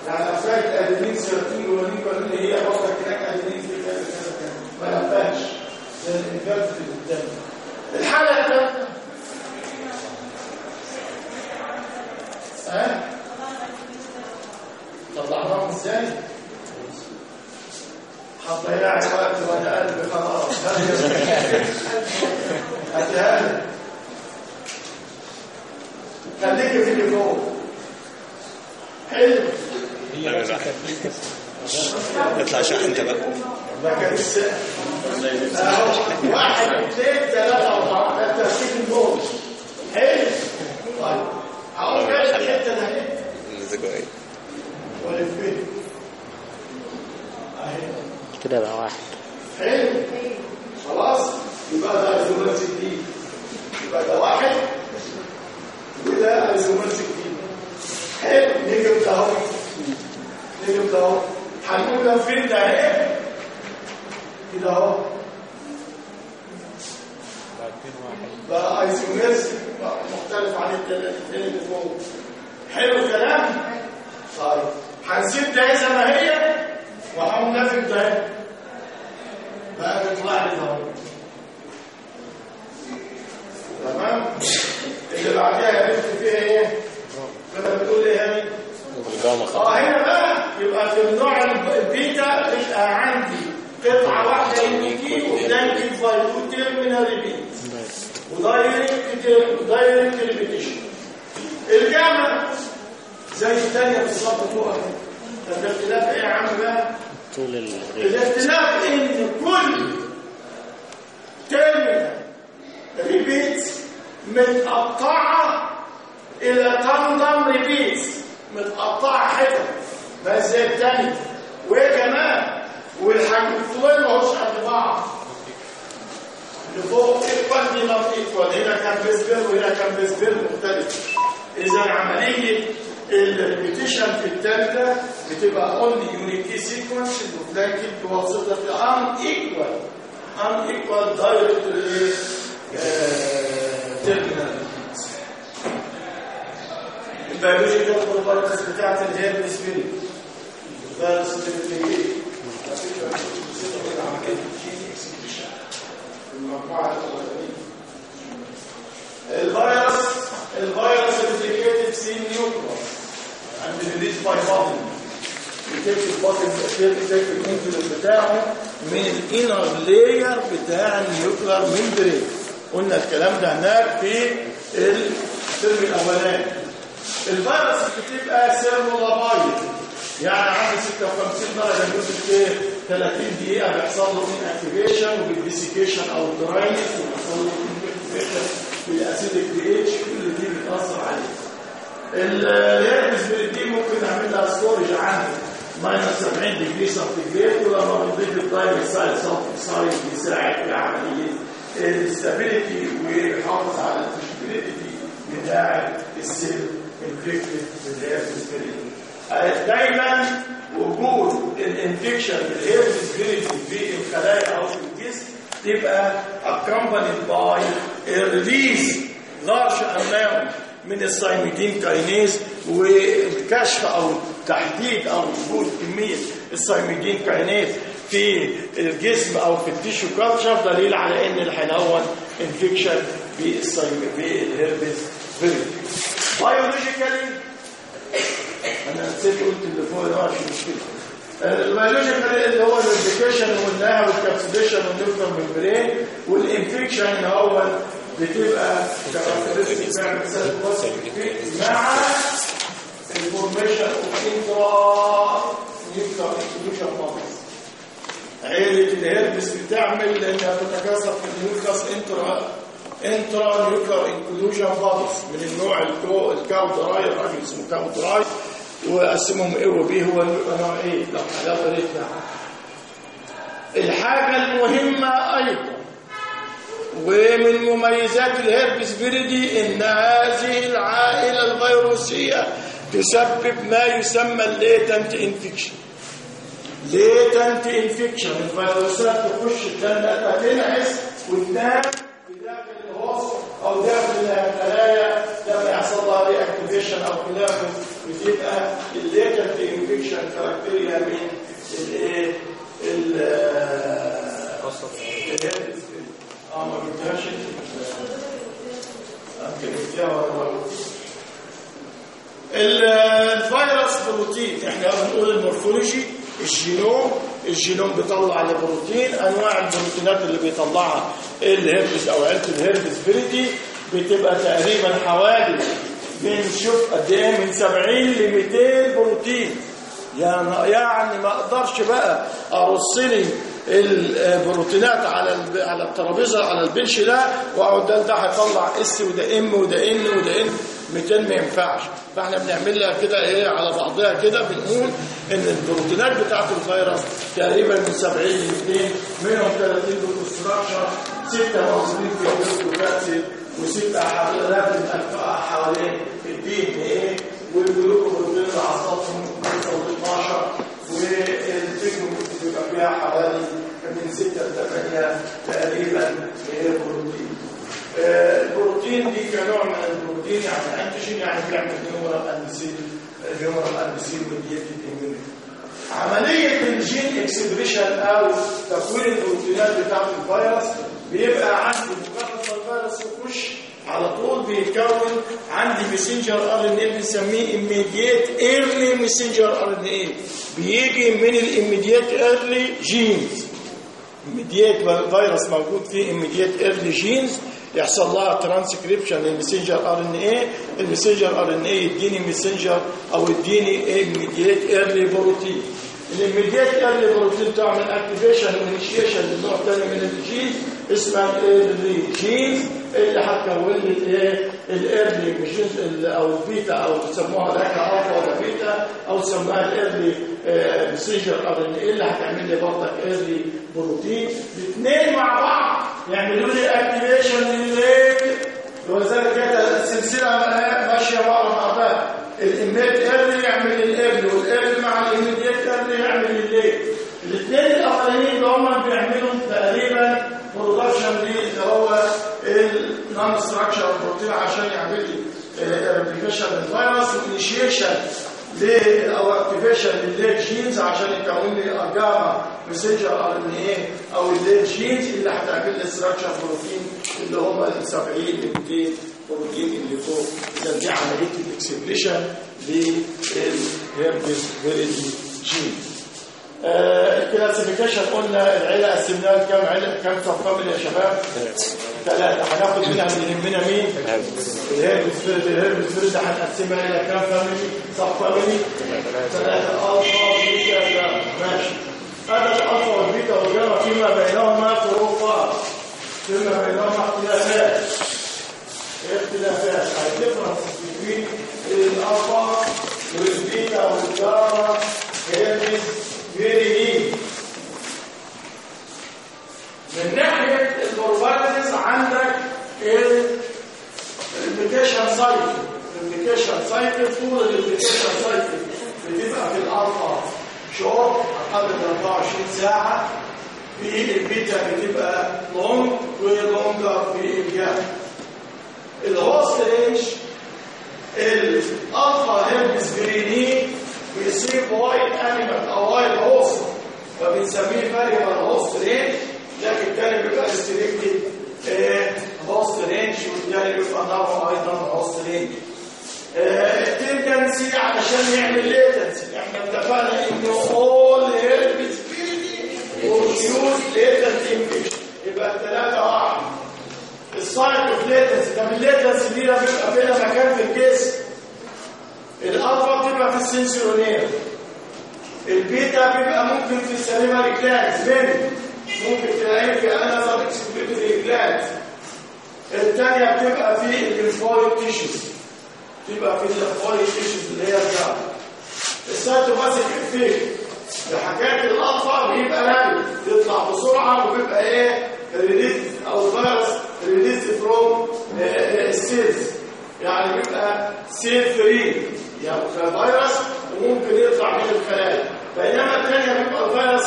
يعني افايت ادرينالين سيرتين ولين كلين هي واخده هناك ادرينالين في كذا كذا كذا ما لفهاش زي الانفيرت اللي قدام الحاله الثالثه ها طلعناهم إزاي هتضيع وقت وأنا قلبي خلاص لي خليكي في اللي فوق حلو اطلع شح انت بقى. واحد اثنين ثلاثة أربعة ده حلو طيب هقول بقى الحتة ده أهي كده بقى واحد. حلو خلاص يبقى ده ايزومرسي جديد يبقى ده واحد. وده ايزومرسي جديد حلو. نيجي ده اهو نيجي ده اهو هنقول ده فين ده اهي كده اهو بقى ايزومرسي بقى مختلف عن الاثنين اللي فوق. حلو الكلام؟ طيب. هنسيب ده زي ما هي وهقوم نازل ده بقى بيطلع لي ده. تمام؟ اللي بعديها بنت فيها إيه؟ كده بتقول إيه يعني؟ آه هنا بقى يبقى في النوع البيتا بيبقى عندي قطعة واحدة unique و direct by two terminal repeat و direct direct repetition الجامعة زي الثانية بالظبط فوق طب الاختلاف إيه يا عم بقى؟ طول الاختلاف إن كل terminal repeat متقطعة إلى tandem repeat متقطعه حتت بس زي التانية وايه كمان الطويل ما هوش قد بعض. اللي فوق equal دي not equal هنا كان base pair وهنا كان base pair مختلف. إذا عملية ال repetition في الثالثه بتبقى only unique sequence لكن بواسطه unequal unequal direct terminal البيولوجيكال بروبرتيز بتاعت الهير المجموعه الاولانيه الفيروس الفيروس replicated في nucleus and released by body بيتكتب الباطن بيتكتب الانفلوس بتاعه من الانر لاير بتاع النيوكلر ممبرين قلنا الكلام ده هناك في ال term الأولاني. الفيروس بتبقى سيرولابايت يعني عند 56 درجة لمده إيه؟ 30 دقيقة بيحصل له inactivation وبال desiccation أو ال dryness وبيحصل له inactivation بال acidic pH كل دي بتأثر عليه. الهيربس دي ممكن نعمل لها storage عند minus 70 degree centigrade ولما بنضيف ال dimethyl sulfoxide sulfoxide بيساعد في عملية ال stability ويحافظ على ال viability بتاع ال cell infected بال herpes دايما وجود ال infection بال herpes في الخلايا أو في الجسم تبقى by a release large amount من ال thymidine kinase والكشف أو تحديد أو وجود كميه ال thymidine kinase في الجسم أو في ال tissue culture دليل على إن الحيوان infection بال herpes virus biologically أنا نسيت قلت اللي فوق ده مش مشكلة. ال biological اللي هو ال infection قلناها وال encapsidation وال nuclear membrane وال infection اللي هو بتبقى مع ال formation of intranuclear inclusion عيلة الهربس بتعمل إنها تتكاثر في ال nucleus intra intranuclear inclusion bodies من النوع ال Cowdry الراجل اسمه Cowdry وقسمهم A و B هو نوع A لو حاجات طريقنا الحاجة المهمة أيضا ومن مميزات ال Herpesviridae إن هذه العائلة الفيروسية تسبب ما يسمى ال latent infection. latent infection الفيروسات تخش الدم تنعس وتنام الوسط أو داخل الخلايا لما يحصل لها reactivation أو خلافه بتبقى ال latent infection criteria من الإيه؟ ال آه ما جبتهاش يمكن جبتها ولا الفيروس بروتين إحنا بنقول ال morphology الجينوم الجينوم بيطلع البروتين أنواع البروتينات اللي بيطلعها الهربس أو عيلة ال Herpesviridae بتبقى تقريبا حوالي بنشوف قد إيه من 70 ل 200 بروتين يعني يعني ما أقدرش بقى ارص لي البروتينات على. على الترابيزة على ال bench ده وأقعد ده هيطلع S وده M وده N وده N 200 ما ينفعش. فاحنا بنعمل لها كده إيه على بعضها كده بنقول إن البروتينات بتاعت الفيروس تقريبا من 70 ل 200 منهم 30 بال structure 6 موجودين في ال nucleocapsid وستة حوالين حوالين ال DNA؟ وال glycoprotein عصبهم 12 وال tegument بيبقى فيها حوالي من 6 ل 8 تقريبا بروتين. البروتين دي كنوع من البروتين يعني antigen يعني بيعمل humoral and cell humoral and cell mediated immunity عملية ال gene expression أو تكوين البروتينات بتاعت الفيروس بيبقى عندي مجرد الفيروس يخش على طول بيتكون عندي messenger RNA بنسميه immediate early messenger RNA بيجي من ال immediate early genes immediate فيروس موجود فيه immediate early genes يحصل لها ترانسكريبشن للمسنجر ار ان اي المسنجر ار ان اي يديني مسنجر أو يديني immediate early بروتين ال immediate early بروتين تعمل activation و initiation للنوع الثاني من الجين اسمها ال early gene اللي هتكون لي الايه ال early gene أو البيتا أو بيسموها ذاك الفا ولا بيتا أو سموها ال early messenger RNA اللي هتعمل لي برضك early protein الاثنين مع بعض. يعملوا لي activation للايه ولذلك كده السلسلة ماشية ورا بعضها. الاميت ايرلي يعمل الايرلي والايرلي مع الاميديت ايرلي يعمل الليل. الاثنين اللي هم بيعملوا تقريبا production اللي هو ال non structure protein عشان يعمل لي replication للفيروس وانيشيشن أو اكتيفيشن للليت جينز عشان يكون لي gamma messenger RNA أو ال late genes اللي هتعمل لي structure protein اللي هم ال 70 ل 200 بروتين اللي فوق. إذا دي عملية ال expression لل Herpesviridae gene ال classification قلنا العيله قسمناها لكام عيله كام subfamily يا شباب؟ ثلاثة. هناخد منها اللي يهمنا مين؟ ال Herpesviridae ال Herpesviridae هنقسمها إلى كام family subfamily ثلاثة. alpha beta ماشي. هذا ال alpha وال beta وال gamma فيما بينهما فروقات فيما بينهما اختلافات. اختلافات؟ الديفرنس بين الالفا والبيتا والجاما هيربس فيري من البروبابيلز عندك سايكل طول سايكل بتبقى في الالفا أقل من 24 ساعة. في البيتا بتبقى long و longer في ال alpha herpesvirinae بيصيب wide animal أو wide host فبنسميه variable host range لكن الثاني بيبقى restricted host range والثاني بيبقى نوع أيضا host range. ال tendency علشان يعمل latency إحنا اتفقنا إنه اول هيربس فيريني ويوز ليتنسي يبقى الثلاثه واحد. السايت اوف ليتنسي طب الليتنسي دي بيبقى فيها مكان في الجسم الالفا بتبقى في السنسورونير البيتا بيبقى ممكن في السليمة جلاندز من ممكن تلاقيه في انذر اكسبيتوري جلاندز الثانية بتبقى في الليمفويد تيشوز. تبقى في الليمفويد تيشوز اللي هي الجامعة. السيتوباسيك افكت لحاجات الأطفال بيبقى نبي يطلع بسرعة وبيبقى إيه؟ ريليز أو فيروس ريليز فروم السيلز يعني بيبقى سيل فري يعني فيروس وممكن يطلع من الخلايا. بينما الثانية بيبقى الفيروس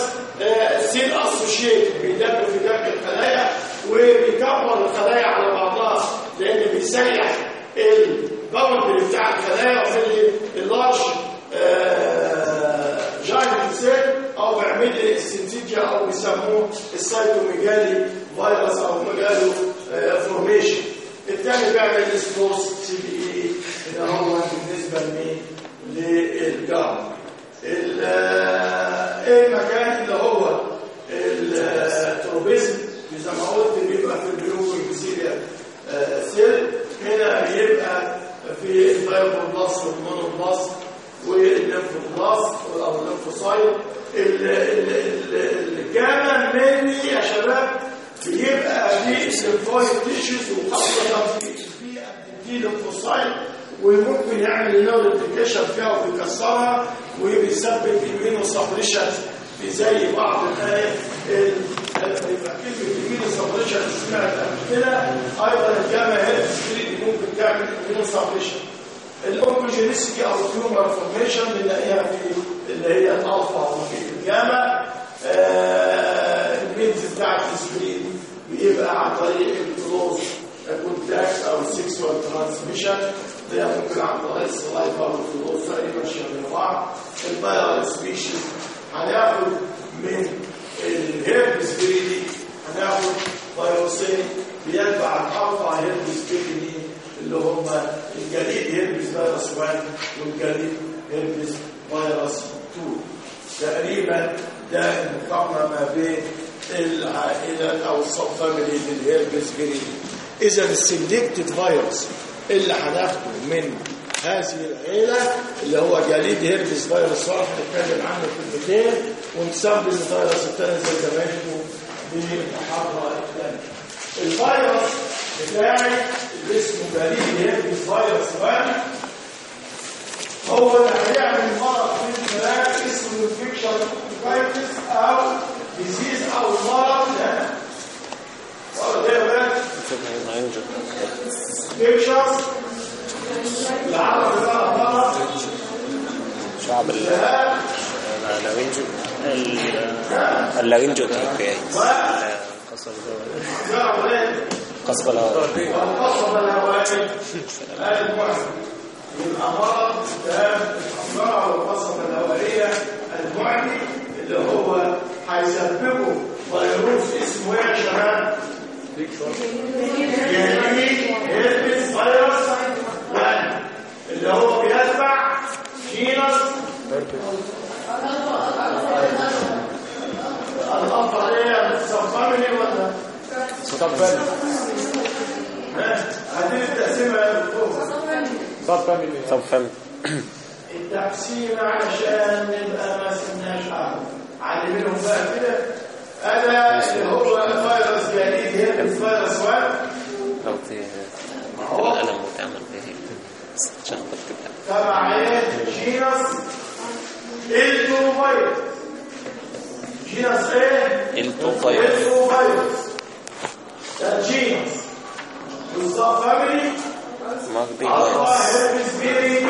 سيل اسوشيت بيدب في دم الخلايا وبيكبر الخلايا على بعضها لأن بيسيح الباوندري بتاع الخلايا ويخلي اللارج جاينت سيل أو بيعمل لي أو بيسموه السايتوميجالي فيروس أو ميجالو فورميشن الثاني سبورس سي بي اي اللي هو بالنسبة لمين للجام إيه المكان اللي هو التروبيزم؟ زي ما قلت بيبقى في البلوك الجزيره سيل. هنا بيبقى في الفايبروبلاست والمونوبلاست والليمفوبلاست أو الليمفوسايت. الجامع مني يا شباب بيبقى في الليمفويد تيشوز وخاصة في في دي ليمفوسايت وممكن يعمل نوريفيكيشن فيها ويكسرها وبيسبب المينو سبريشن في زي بعض الآية كلمه المينو سبريشن سمعت قبل كده أيضا الجامع هيلث ممكن تعمل المينو سبريشن الاونكوجينيسيتي أو التيومر فورميشن بنلاقيها في اللي هي الألفا وفي الجاما آه المينز بتاعت السبرين بيبقى عن طريق الكلوز كونتاكت أو السكسوال ترانسميشن ده ممكن عن طريق السلايفا والكلوز تقريبا شبه بعض ال viral species هناخد من ال herpesviridae هناخد فيروسين بيتبع ال alpha herpesviridae اللي هم ال Gallid herpesvirus 1 وال Gallid herpesvirus 2 تقريبا ده المقارنة ما بين العائلة أو ال subfamily لل herpesviridae إذا ال selected virus اللي هناخده من هذه العيلة اللي هو Gallid herpesvirus 1 هنتكلم عنه كلمتين ونسمي الفيروس الثاني زي في المحاضرة الثانية. الفيروس بتاعي اللي اسمه Gallid herpesvirus 1 هو اللي هيعمل مرض في الفراخ اسمه infectious فايتس أو disease أو مرض مرض إيه بقى؟ انفكشن العرض بقى مرض شعب اللارينجو اللارينجو تركيز قصب؟ قصب الهواء والقصب الهوائي المعدي يبقى مرض ده الأمراض والقصب الهوائية المعدي اللي هو هيسببه فيروس اسمه إيه يا شباب؟ جديد هيربس فيروس 1 اللي هو بيتبع جينس الأفضل إيه؟ السبفاميلي ولا؟ سبفاميلي هذه التقسيمة يا دكتور التقسيم علشان نبقى ما سمناش حاجة علمينهم بقى كده. أنا اللي هو الفيروس جديد هيربس فيروس 1 لو ت- القلم وتعمل به شخبط كده تبع إيه؟ جينس التروفيروس جينس إيه؟ التوفيروس التروفيروس ده جينس والسب فاميلي ماخدي الله هيربس بيري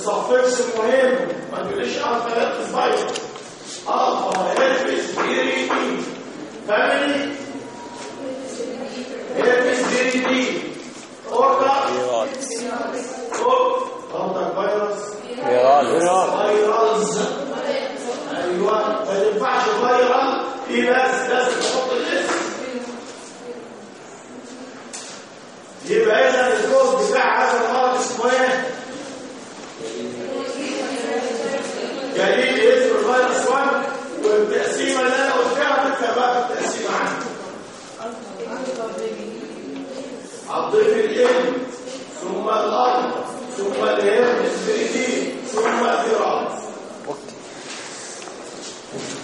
الصفيكس مهم ما تقوليش الفا هيربس فيروس الفا هيربس بيري فاميلي هيربس بيري اوردر فيرالز اوردر فيروس. فيرالز فيروس. أيوه. ما ينفعش فيرال في بس لازم تحط الاسم. يبقى اذا الكود بتاع هذا المرض اسمه إيه؟ وكل باليد ثم الذراع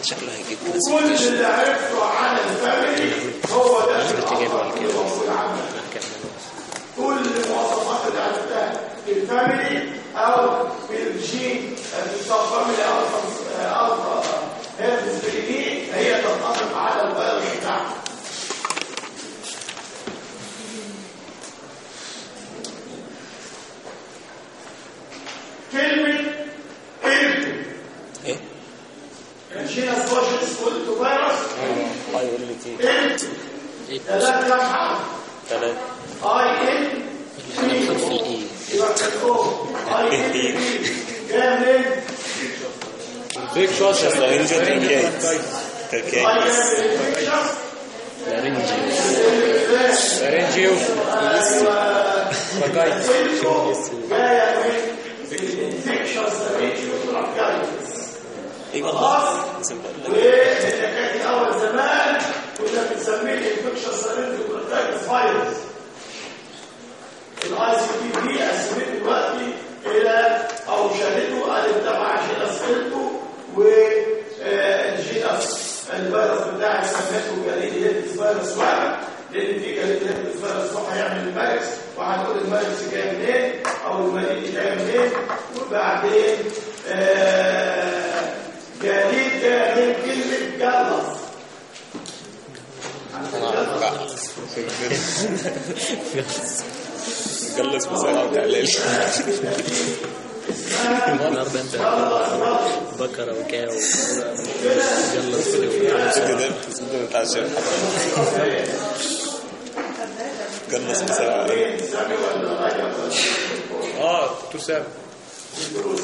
شكله هيجيب كل اللي عرفته عن الفملي هو ده كل المواصفات اللي عرفتها في الفاميلي أو في بالجين الفاميلي الفا الفا هيرتز بالجين كلمة إلتو إيه الجينس بوشنس قلت فيروس اي ال تي إلتو ده ده كلام حرف ثلاثة اي ان إحنا بحرف الاي يبقى كتبوه اي ان جاي منين؟ انفكشوس لارنجو تركيت تركيت اي ان انفكشن لارنجي لارنجيو باكايت جاية من ال infectious ريتيوس إيه خلاص كانت اول زمان كنا بنسميه ال infectious laryngotracheitis virus ال ICTV قسمته دلوقتي إلى أو شالته قالت تبع genus Ilto وال genus الفيروس بتاع سميته Gallid herpesvirus واحد لأن في Gallid herpesvirus واحد هيعمل ال Marek's وهنقول الماركس جاي منين؟ أو المريض جاي منين؟ وبعدين آه جليد جاي من كلمة جلس جلس بسرعة وتعليل. النهارده أنت بكرة وكاو. جلس كده نتعشى جلس بسرعة آه دكتور سامي جلس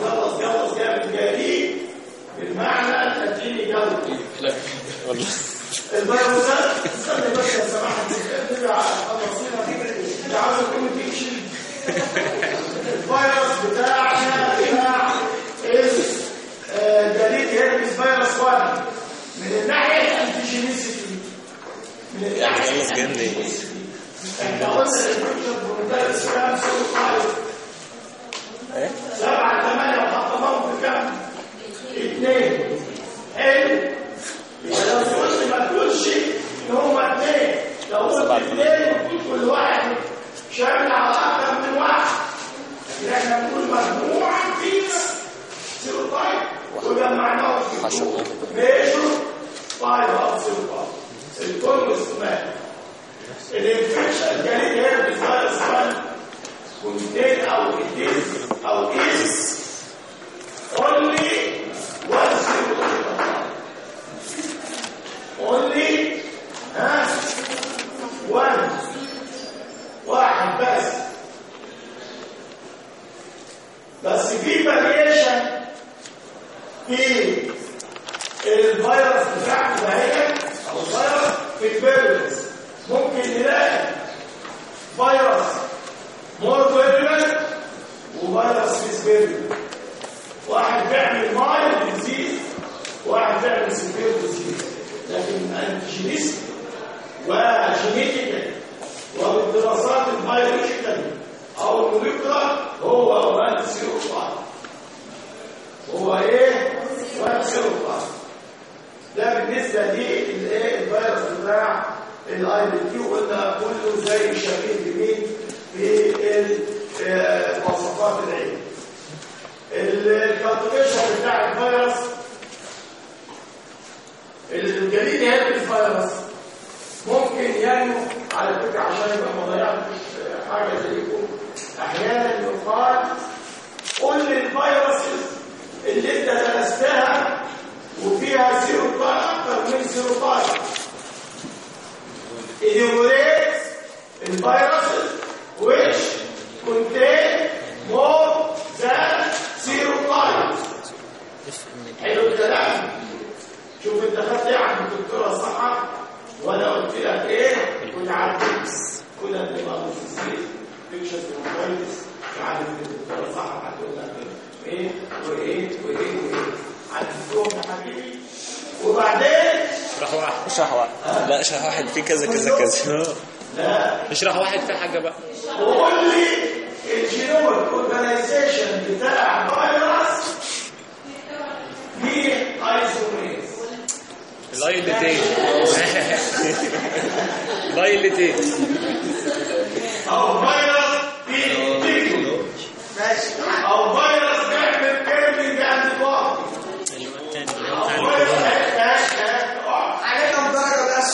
جلس جلس جاي من جليد بالمعنى تديني جلس والله. الفيروسات استنى بس يا سماحه نرجع التفاصيل دي عاوز اكون تكشن الفيروس بتاعنا بتاع اس جديد هيربس فيروس 1 من الناحيه الانتيجينيسيتي بروتايتس كام سوبر إيه سبعة ثمانية وحطمهم في كام؟ اثنين حلو يبقى لو قلت ما تقولش ان هما اثنين لو قلت اثنين كل واحد شامل على أكثر من واحد لكن إحنا بنقول مجموعة فينا زيرو طيب وجمعناهم في. ميجور فايف أو زيرو فايف الكل استمال الإنفكشن جالي هيربس فيروس 1 كونتين أو اتنين أو is only one only ها one. واحد بس. بس في variation في الفيروس بتاعته ده الفيروس في ممكن نلاقي فيروس more virulent وفيروس سبيريت واحد بيعمل mild disease واحد بيعمل severe disease لكن antigenic و genetical ده بالنسبة للايه الفيروس بتاع ال ILT وقلنا كله زي شبيه بمين في مواصفات العلم ال cultivation بتاع الفيروس الجديد هذا الفيروس ممكن ينمو على فكرة عشان يبقى ما ضيعتش حاجة زيكم أحيانا 0.05 enumerates viruses which contain more than 0.5 حلو الكلام شوف انت خدت إيه عند الدكتوره صح وأنا قلت لك إيه كل عدس كل اللي موجود في السيف بيكشف كويس تعالى الدكتوره صح هتقول لك إيه وايه وايه وايه عدسهم يا حبيبي وبعدين اشرح واحد اشرح واحد لا اشرح واحد في كذا كذا كذا. لا. اشرح واحد في حاجة بقى. وقول لي الجينوم اورجانيزيشن بتاع فيروس في ايزوميز بايلتين بايلتين أو فيروس بيتيكو ماشي أو فيروس بيعمل كيرلينج انتي بودي التاني اللي هو بتاع الكورونا عليه كام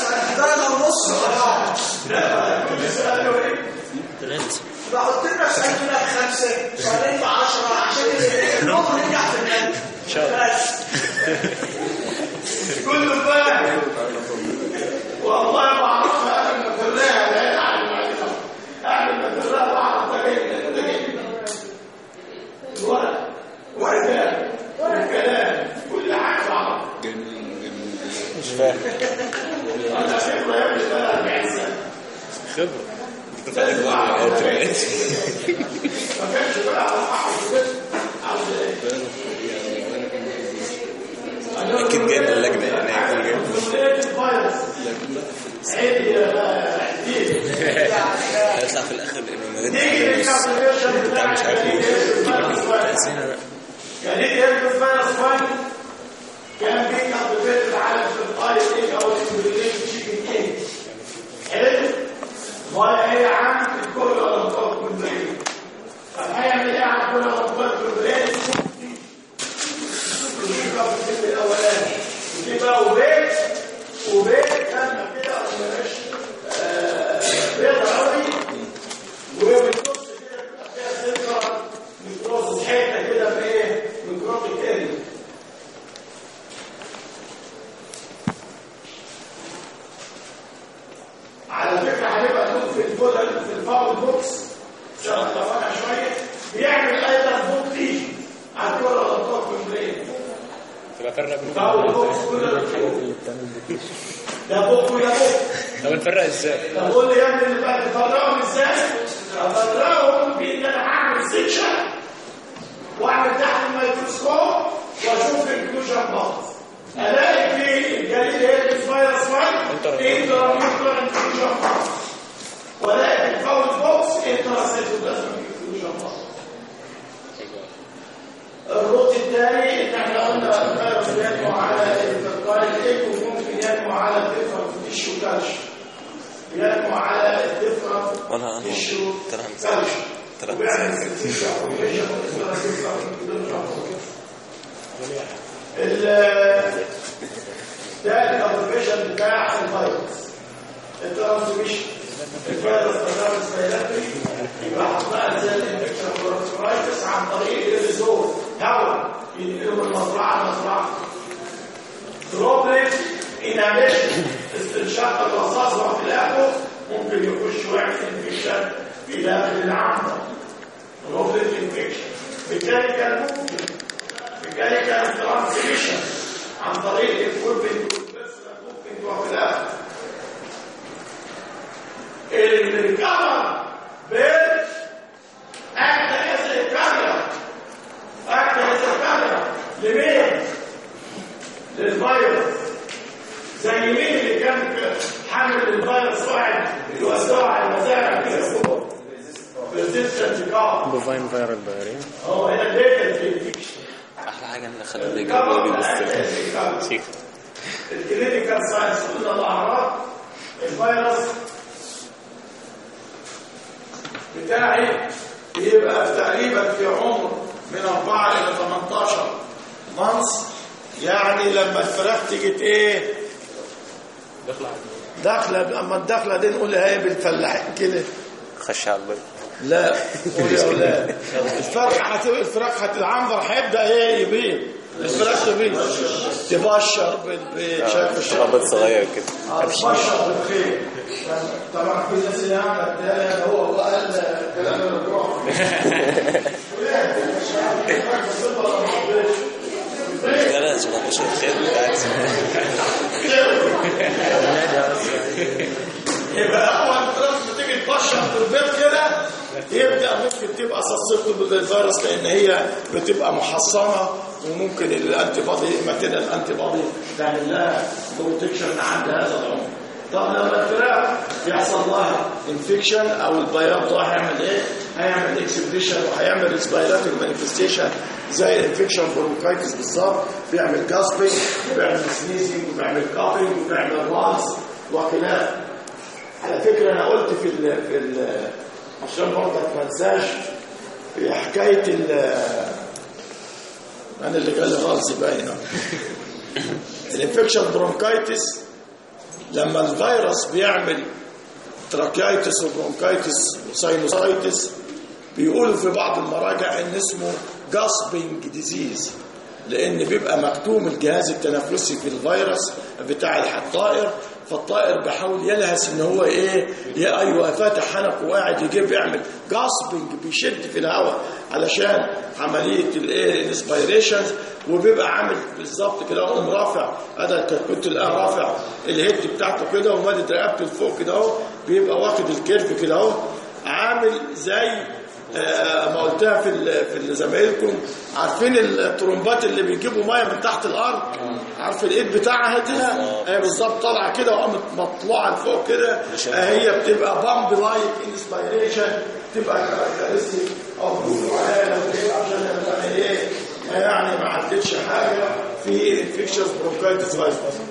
درجة بقى السؤال؟ درجة ونص ولا ثلاثة بحط لنا سؤال بخمسة سؤالين بعشرة عشان النقطة في إن شاء الله. بس كله فاهم والله الورق والكلام كل حاجة بعرف مش فاهم أنا خبره يا ابني بقى 40 سنه خبرة. ما أكيد جاي من اللجنة يعني هيكون جاي من كتير هيطلع في الآخر فيروس للكابتن بتاع مش عارف إيه عايزين بقى يلبس فيروس 1 كان بيكتب بفيت العالم في الاي اي أو الريليشن شيب إيه حلو ولا هي ولا الفرق من بعيد طب هيعمل إيه على بعيد يبقى في الفيلم الاولاني يبقى وبيت. وبيت كان كده مش بيض قوي وبالنص كده بتبقى فيها سكر ميكروس حتة كده في إيه ميكروبيك اريا على فكره هنبقى نقول في الفودر في الفاول بوكس عشان نتفرج شوية بيعمل أيضا فوق تيجي على الكره ولا الطاق من تبقى فرق بينهم فاول بوكس كل ده ده بوك وده بوك طب صغير كده بشر بالخير طبعا في ناس اللي عملت ده هو هو قال كلام الرجوع لا لا عشان مش الخير بتاعتي يبقى اول ما بتيجي تبشر بالبيض كده يبدا ممكن تبقى سسبتبل للفيروس لأن هي بتبقى محصنة وممكن ال antibody مثلا ال antibody تعمل لها protection عند هذا العمر. طب لما الفراخ يحصل لها infection أو البياض ده هيعمل إيه؟ هيعمل expression وهيعمل respiratory manifestation زي ال infectious bronchitis بالظبط. بيعمل gasping وبيعمل sneezing وبيعمل coughing وبيعمل rales وخلاف على فكرة أنا قلت في ال في ال عشان برضك ما انساش في حكاية ال أنا اللي قال راسي باينه ال infectious bronchitis لما الفيروس بيعمل tracheitis و bronchitis و sinusitis بيقولوا في بعض المراجع إن اسمه gasping disease لأن بيبقى مكتوم الجهاز التنفسي في الفيروس بتاع الطائر فالطائر بيحاول يلهس إن هو إيه؟ يا أيوه فاتح حنك وقاعد يجيب يعمل gasping بيشد في الهواء علشان عملية الايه ال inspiration وبيبقى عامل بالظبط كده قوم رافع هذا كنت الآن رافع ال head بتاعته كده ومادد رقبته لفوق كده أهو بيبقى واخد ال curve كده أهو عامل زي ما قلتها في ال- في زمايلكم. عارفين الطرمبات اللي بيجيبوا مية من تحت الأرض؟ عارف الإيد بتاعها دي؟ هي بالظبط طالعة كده وقامت مطلوعة لفوق كده. آه، هي بتبقى pump like inspiration تبقى characteristic أو بيقولوا عليها عشان إيه؟ يعني ما عدتش حاجة. في infectious bronchitis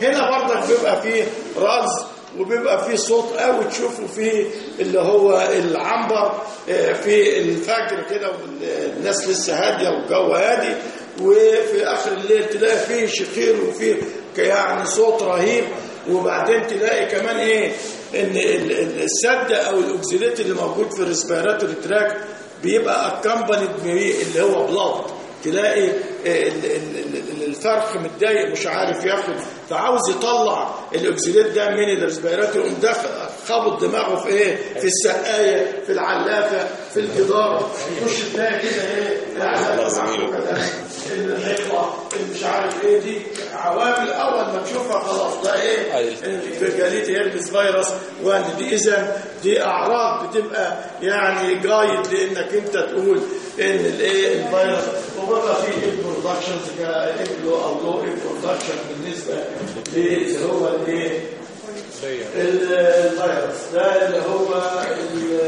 هنا برضك بيبقى فيه rales وبيبقى فيه صوت قوي تشوفوا فيه اللي هو العنبر آه، في الفجر كده والناس لسه هادية والجو هادي وفي آخر الليل تلاقي فيه شخير وفيه يعني صوت رهيب. وبعدين تلاقي كمان إيه؟ إن ال- ال- السد أو ال exudate اللي موجود في ال respiratory tract بيبقى accompanied اللي هو blood تلاقي الفرخ متضايق مش عارف ياخد فعاوز يطلع ال exudate ده من ال respiratory يقوم داخل خبط دماغه في إيه؟ في السقاية في العلافة في الجدار. يخش تلاقي كده إيه؟ الحيطه مش عارف إيه دي. عوامل أول ما تشوفها خلاص ده إيه؟ جاليت هيربس فيروس وان دي اذا دي أعراض بتبقى يعني جايد لإنك أنت تقول إن الإيه؟ الفيروس. وبقى في البرودكشنز كايبلو أو لو برودكشن بالنسبة اللي هو الايه الفيروس ده اللي هو ال-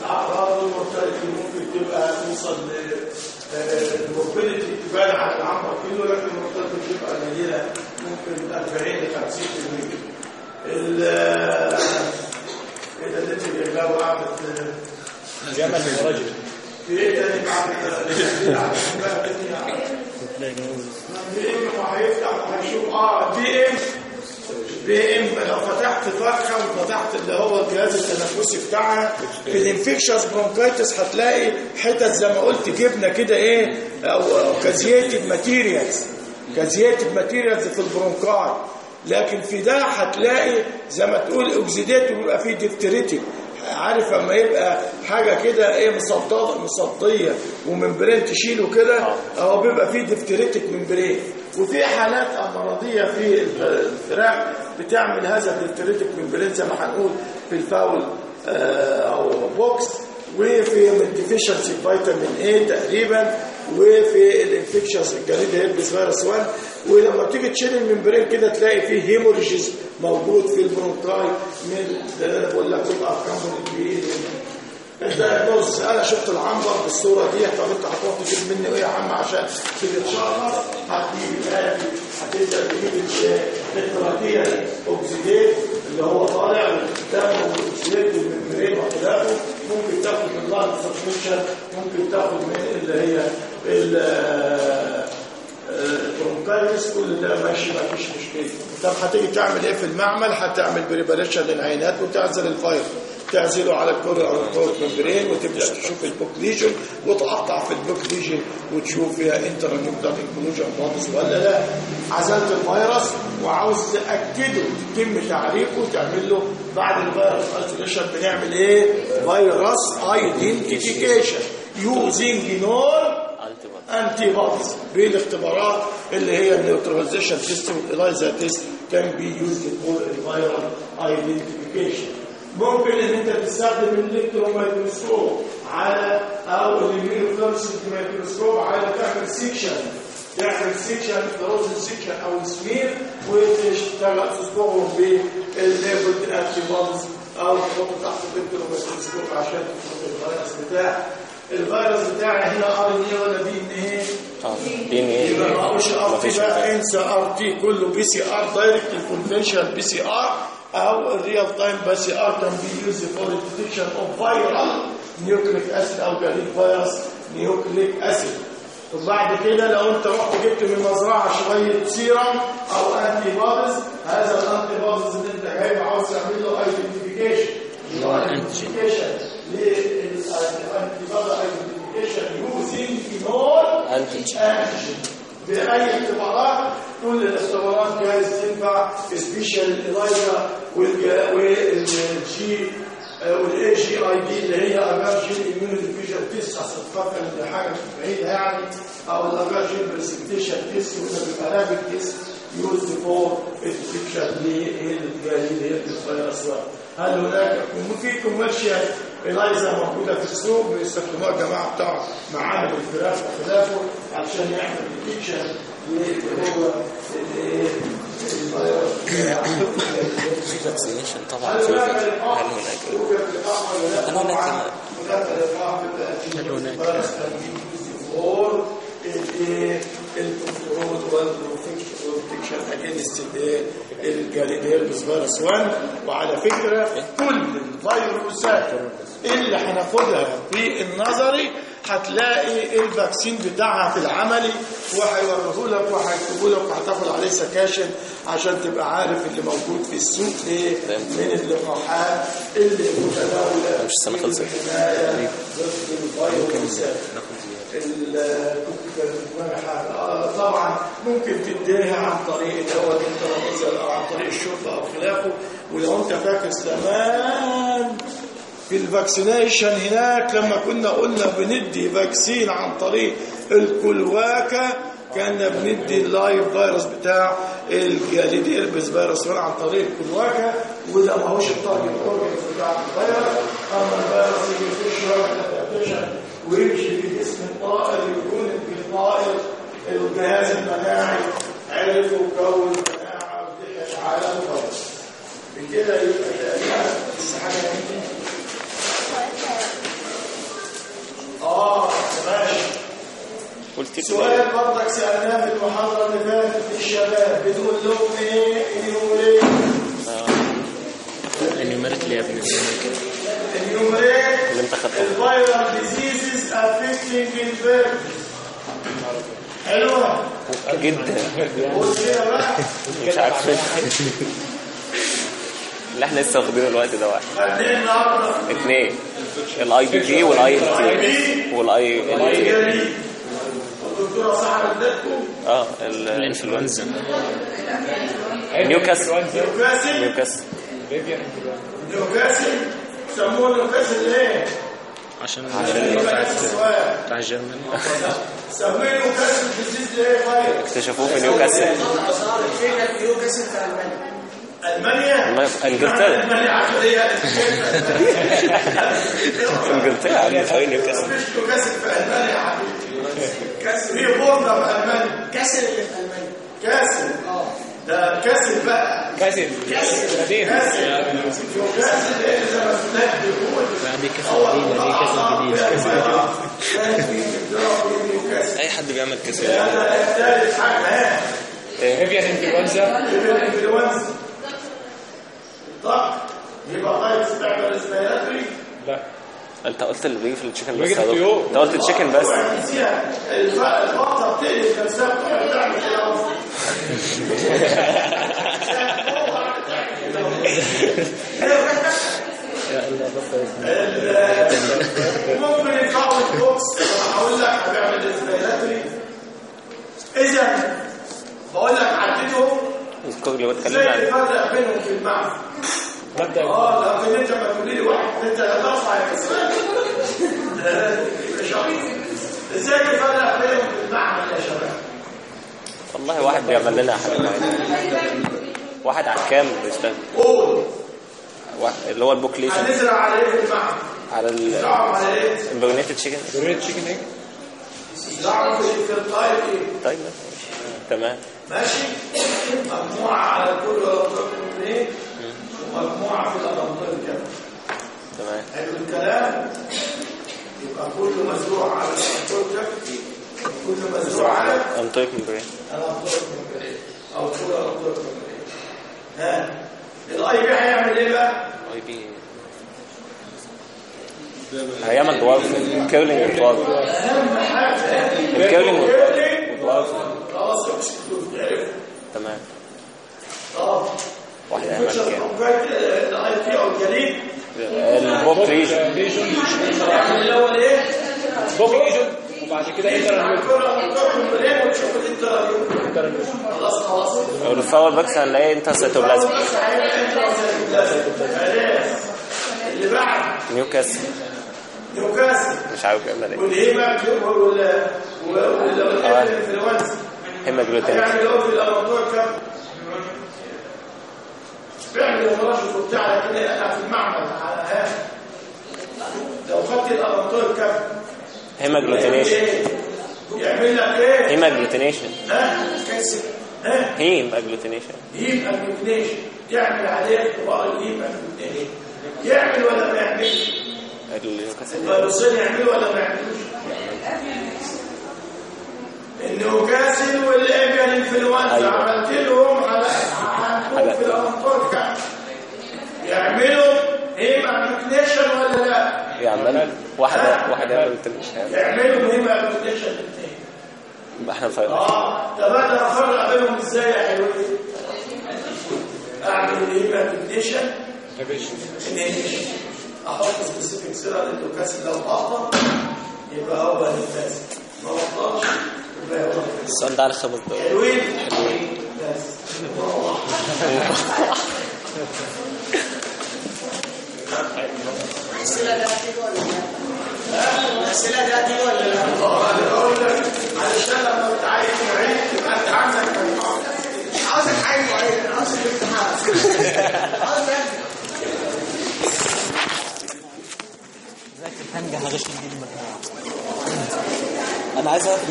الاعراض المختلفه ممكن تبقى توصل ل الموبيليتي تبان على العمر كله لكن المختلفه بتبقى قليله ممكن 40 ل 50% ال إيه اللي انت جايباه وقعدت جمل من وهيفتح وهيشوف آه PM PM لو فتحت فرخه وفتحت اللي هو الجهاز التنفسي بتاعها في ال infectious bronchitis هتلاقي حتت زي ما قلت جبنه كده إيه أو caseated materials caseated materials في ال bronchi لكن في ده هتلاقي زي ما تقول exudate وبيبقى فيه diphtheritic عارف اما يبقى حاجة كده إيه مصدده مصديه و membrane تشيله كده اهو بيبقى فيه diphtheritic membrane وفي حالات مرضيه في الفراخ بتعمل هذا ال diphtheritic membrane زي ما هنقول في ال fowl آه، أو pox وفي deficiency vitamin A تقريبا. وفي ال infections ال gallid herpesvirus 1 ولما تيجي تشيل ال membrane كده تلاقي فيه hemorrhages موجود في ال bronchi من اللي أنا بقول لك بيبقى accompanied by انت بص أنا شفت العنبر بالصورة دي طب انت هتروح تجيب مني إيه يا عم عشان تيجي تشرب هتجيب الآلي هتبدا تجيب التراتيه اوكسيديت اللي هو طالع والدم والاوكسيديت والممبرين وخلافه ممكن تاخد من لارج سبسكريبشن ممكن تاخد من اللي هي البرونكايتس كل ده ماشي ما فيش مشكله طب هتيجي تعمل إيه في المعمل هتعمل بريباريشن للعينات وتعزل الفيروس تعزله على ال chorio أو ال chorio membrane وتبدا تشوف ال pock lesion وتقطع في ال pock lesion وتشوف فيها intranuclear inclusion bodies ولا لا عزلت الفيروس وعاوز تاكده تتم تعريفه تعمل له بعد الفيروس isolation بنعمل إيه virus identification using known antibodies بالاختبارات اللي هي ال neutralization test وال ELISA test can be used for ال viral identification ممكن إن أنت تستخدم ال electron microscope على أو ال immunofluorescent microscope على تعمل section تعمل section frozen section أو سمير وتشتغل تصبغهم بال labeled antibodies أو تحط تحت ال electron microscope عشان تشوف الفيروس بتاع الفيروس بتاعي هنا RNA ولا DNA آه DNA يبقى ما RT بقى. إنسى RT كله PCR direct ال conventional PCR أو ال real time PCR can be used for detection of viral nucleic acid أو gallid virus nucleic acid وبعد كده لو أنت رحت جبت من المزرعه شوية سيرم أو antibodies هذا ال antibodies اللي أنت جايبه عاوز تعمل له identification اللي هو identification أنتيجين. انتيجين بأي اختبارات كل الاختبارات جايز تنفع سبيشال إلايزا والجي والاي جي اي دي اللي هي امرجن اميونيتي فيجن تيست عشان تفكر ان حاجة بعيده يعني أو الامرجن بريسبتيشن تيست وده بيبقى رابد تيست يوز فور ديتكشن للجاهليه الفيروس هل هناك في كوميرشال ELISA موجودة في السوق بيستخدموها الجماعة بتاع معامل الفراخ وخلافه عشان يعمل detection اللي هو في vaccination طبعا في هل هناك؟ هل هناك؟ هل هناك؟ وال protection against ال gallid herpesvirus 1 وعلى فكرة كل الفيروسات اللي هناخدها في النظري هتلاقي ال vaccine بتاعها في العملي وهيوريه لك وهيكتبوا لك وهتاخد عليه sections عشان تبقى عارف اللي موجود في السوق إيه من اللقاحات اللي متداولة مش السنة خلصت. آه، طبعا ممكن تديها عن طريق الهواء ال intranasal أو عن طريق الشرب أو خلافه ولو انت فاكر زمان في ال vaccination هناك لما كنا قلنا بندي vaccine عن طريق ال cloaca كنا بندي ال live virus بتاع ال gallid herpesvirus عن طريق ال cloaca وده ما هوش ال target بتاع الفيروس اما الفيروس يجي يخش يعمل ويمشي في الطائر يكون في الطائر الجهاز المناعي عرف وكون مناعة ودي على الفيروس بكده يبقى تقريبا حاجة تانية. آه ماشي. قلت سؤال برضك سألناه في المحاضرة اللي فاتت للشباب بتقول لهم إيه؟ ال enumerate ال enumerate يا ابني ال enumerate اللي انت خدته ال viral diseases affecting ال bird حلوة. جدا. بص كده بقى. مش عارفين اللي إحنا لسه واخدينه الوقت ده واحد. خلينا النهارده. اثنين الاي بي جي والاي ال تي والاي ال تي جميل الدكتورة صاحب ادتكم آه ال- الانفلونزا. نيوكاسل. نيوكاسل. نيوكاسل. نيوكاسل. سموه نيوكاسل ليه؟ عشان بتاع ال German سموه نيوكاسل disease ليه طيب؟ اكتشفوه في نيوكاسل. في نيوكاسل في ألمانيا؟ المانيا الم- إنجلترا. ألمانيا. هي إنجلترا عامل في نيوكاسل. نيوكاسل في ألمانيا يا حبيبي. كاسل في في ألمانيا. كاسل اللي في ألمانيا. كاسل آه. ده كاسل بقى. إيه زي ما بيقول دي castle جديدة دي كاسل جديد أي حد بيعمل كاسل هذا ثالث حاجة ها افيان إنفلونزا. الانفلونزا طب يبقى طيب استعمل السبيراتري لا. انت قلت اللي بيجي في التشيكن بس. انت قلت تشيكن بس. ممكن يطلعوا البوكس هقول لك هتعمل الاسبيراتوري اذا بقول لك عددهم إزاي عنه تفرق بينهم في المعنى مبدأ. آه لكن انت ما تقولي لي واحد انت ترفع يا كسبان إزاي تفرق بينهم في المعنى يا شباب؟ والله واحد بيعمل لنا حاجة. واحد عكام بيشتغل قول. اللي هو البوكليشن هنزرع على إيه في المعنى على نزرعهم على إيه؟ البرونيتد تشيكن بريد تشيكن ايج نزرعهم في الطاير إيه؟ طيب ماشي. تمام. ماشي. مجموعة على كل اثنين ومجموعة في الأرض الكامل تمام. حلو الكلام؟ يبقى كل مزروع على كافيتي كل مزروع على الأنطور كافيتي أو طول الأنطور كافيتي ها؟ الأي بي هيعمل إيه بقى؟ أي بي. هيعمل دوارف كيرلينج ودوارف أهم حاجة الكيرلينج. كيرلينج ودوارف خلاص تمام. آه كام بي أو الجليد البوب ريجن يعمل الأول إيه؟ بوك ايجنت وبعد كده الانترا خلاص خلاص. باكس هنلاقي انت سيتوبلازم اللي بعد. نيوكاسل. نيوكاسل. مش عارف يعمل إيه. والهيمة وال والانفلونزا هيماجلوتين. هيعمل إيه في الموضوع كم بيعمل المرشد بتاعنا كده أنا في المعمل. على لو خدت الامطار كم هيماجلوتينيشن يعمل لك إيه؟ هيماجلوتينيشن ها؟ كسر. ها؟ هيم اجلوتينيشن هيم اجلوتينيشن يعمل عليه اختبار الهيم اجلوتينيشن يعمل ولا ما يعملش؟ الفيروسين يعملوا ولا ما يعملوش النيوكاسل والابيان انفلونزا أيوة. عملت لهم حلقات كام يعملوا هيم اجلوتينيشن ولا لا. يعمل واحد واحد يعمل تنشن يعملوا هيم اجلوتينيشن الاثنين إحنا فرق آه. طب أنا افرق بينهم إزاي يا حلوين؟ أعمل الهيم اجلوتينيشن inhalation. أحط سبيسيفيك سيرة للدوكاسي لو بطل يبقى هو الفاسد السؤال ده على خمس دقايق حلوين نروح. الأسئلة ده هتيجي ولا لا؟ الأسئلة ده هتيجي ولا لا؟ أنا بقول لك علشان لما بتعين معين تبقى انت عندك عاوزك حاجة معينة أنا عاوز الامتحان عاوز أنجح. هنجح اغش الجديد المجموعة أنا عايز اعرف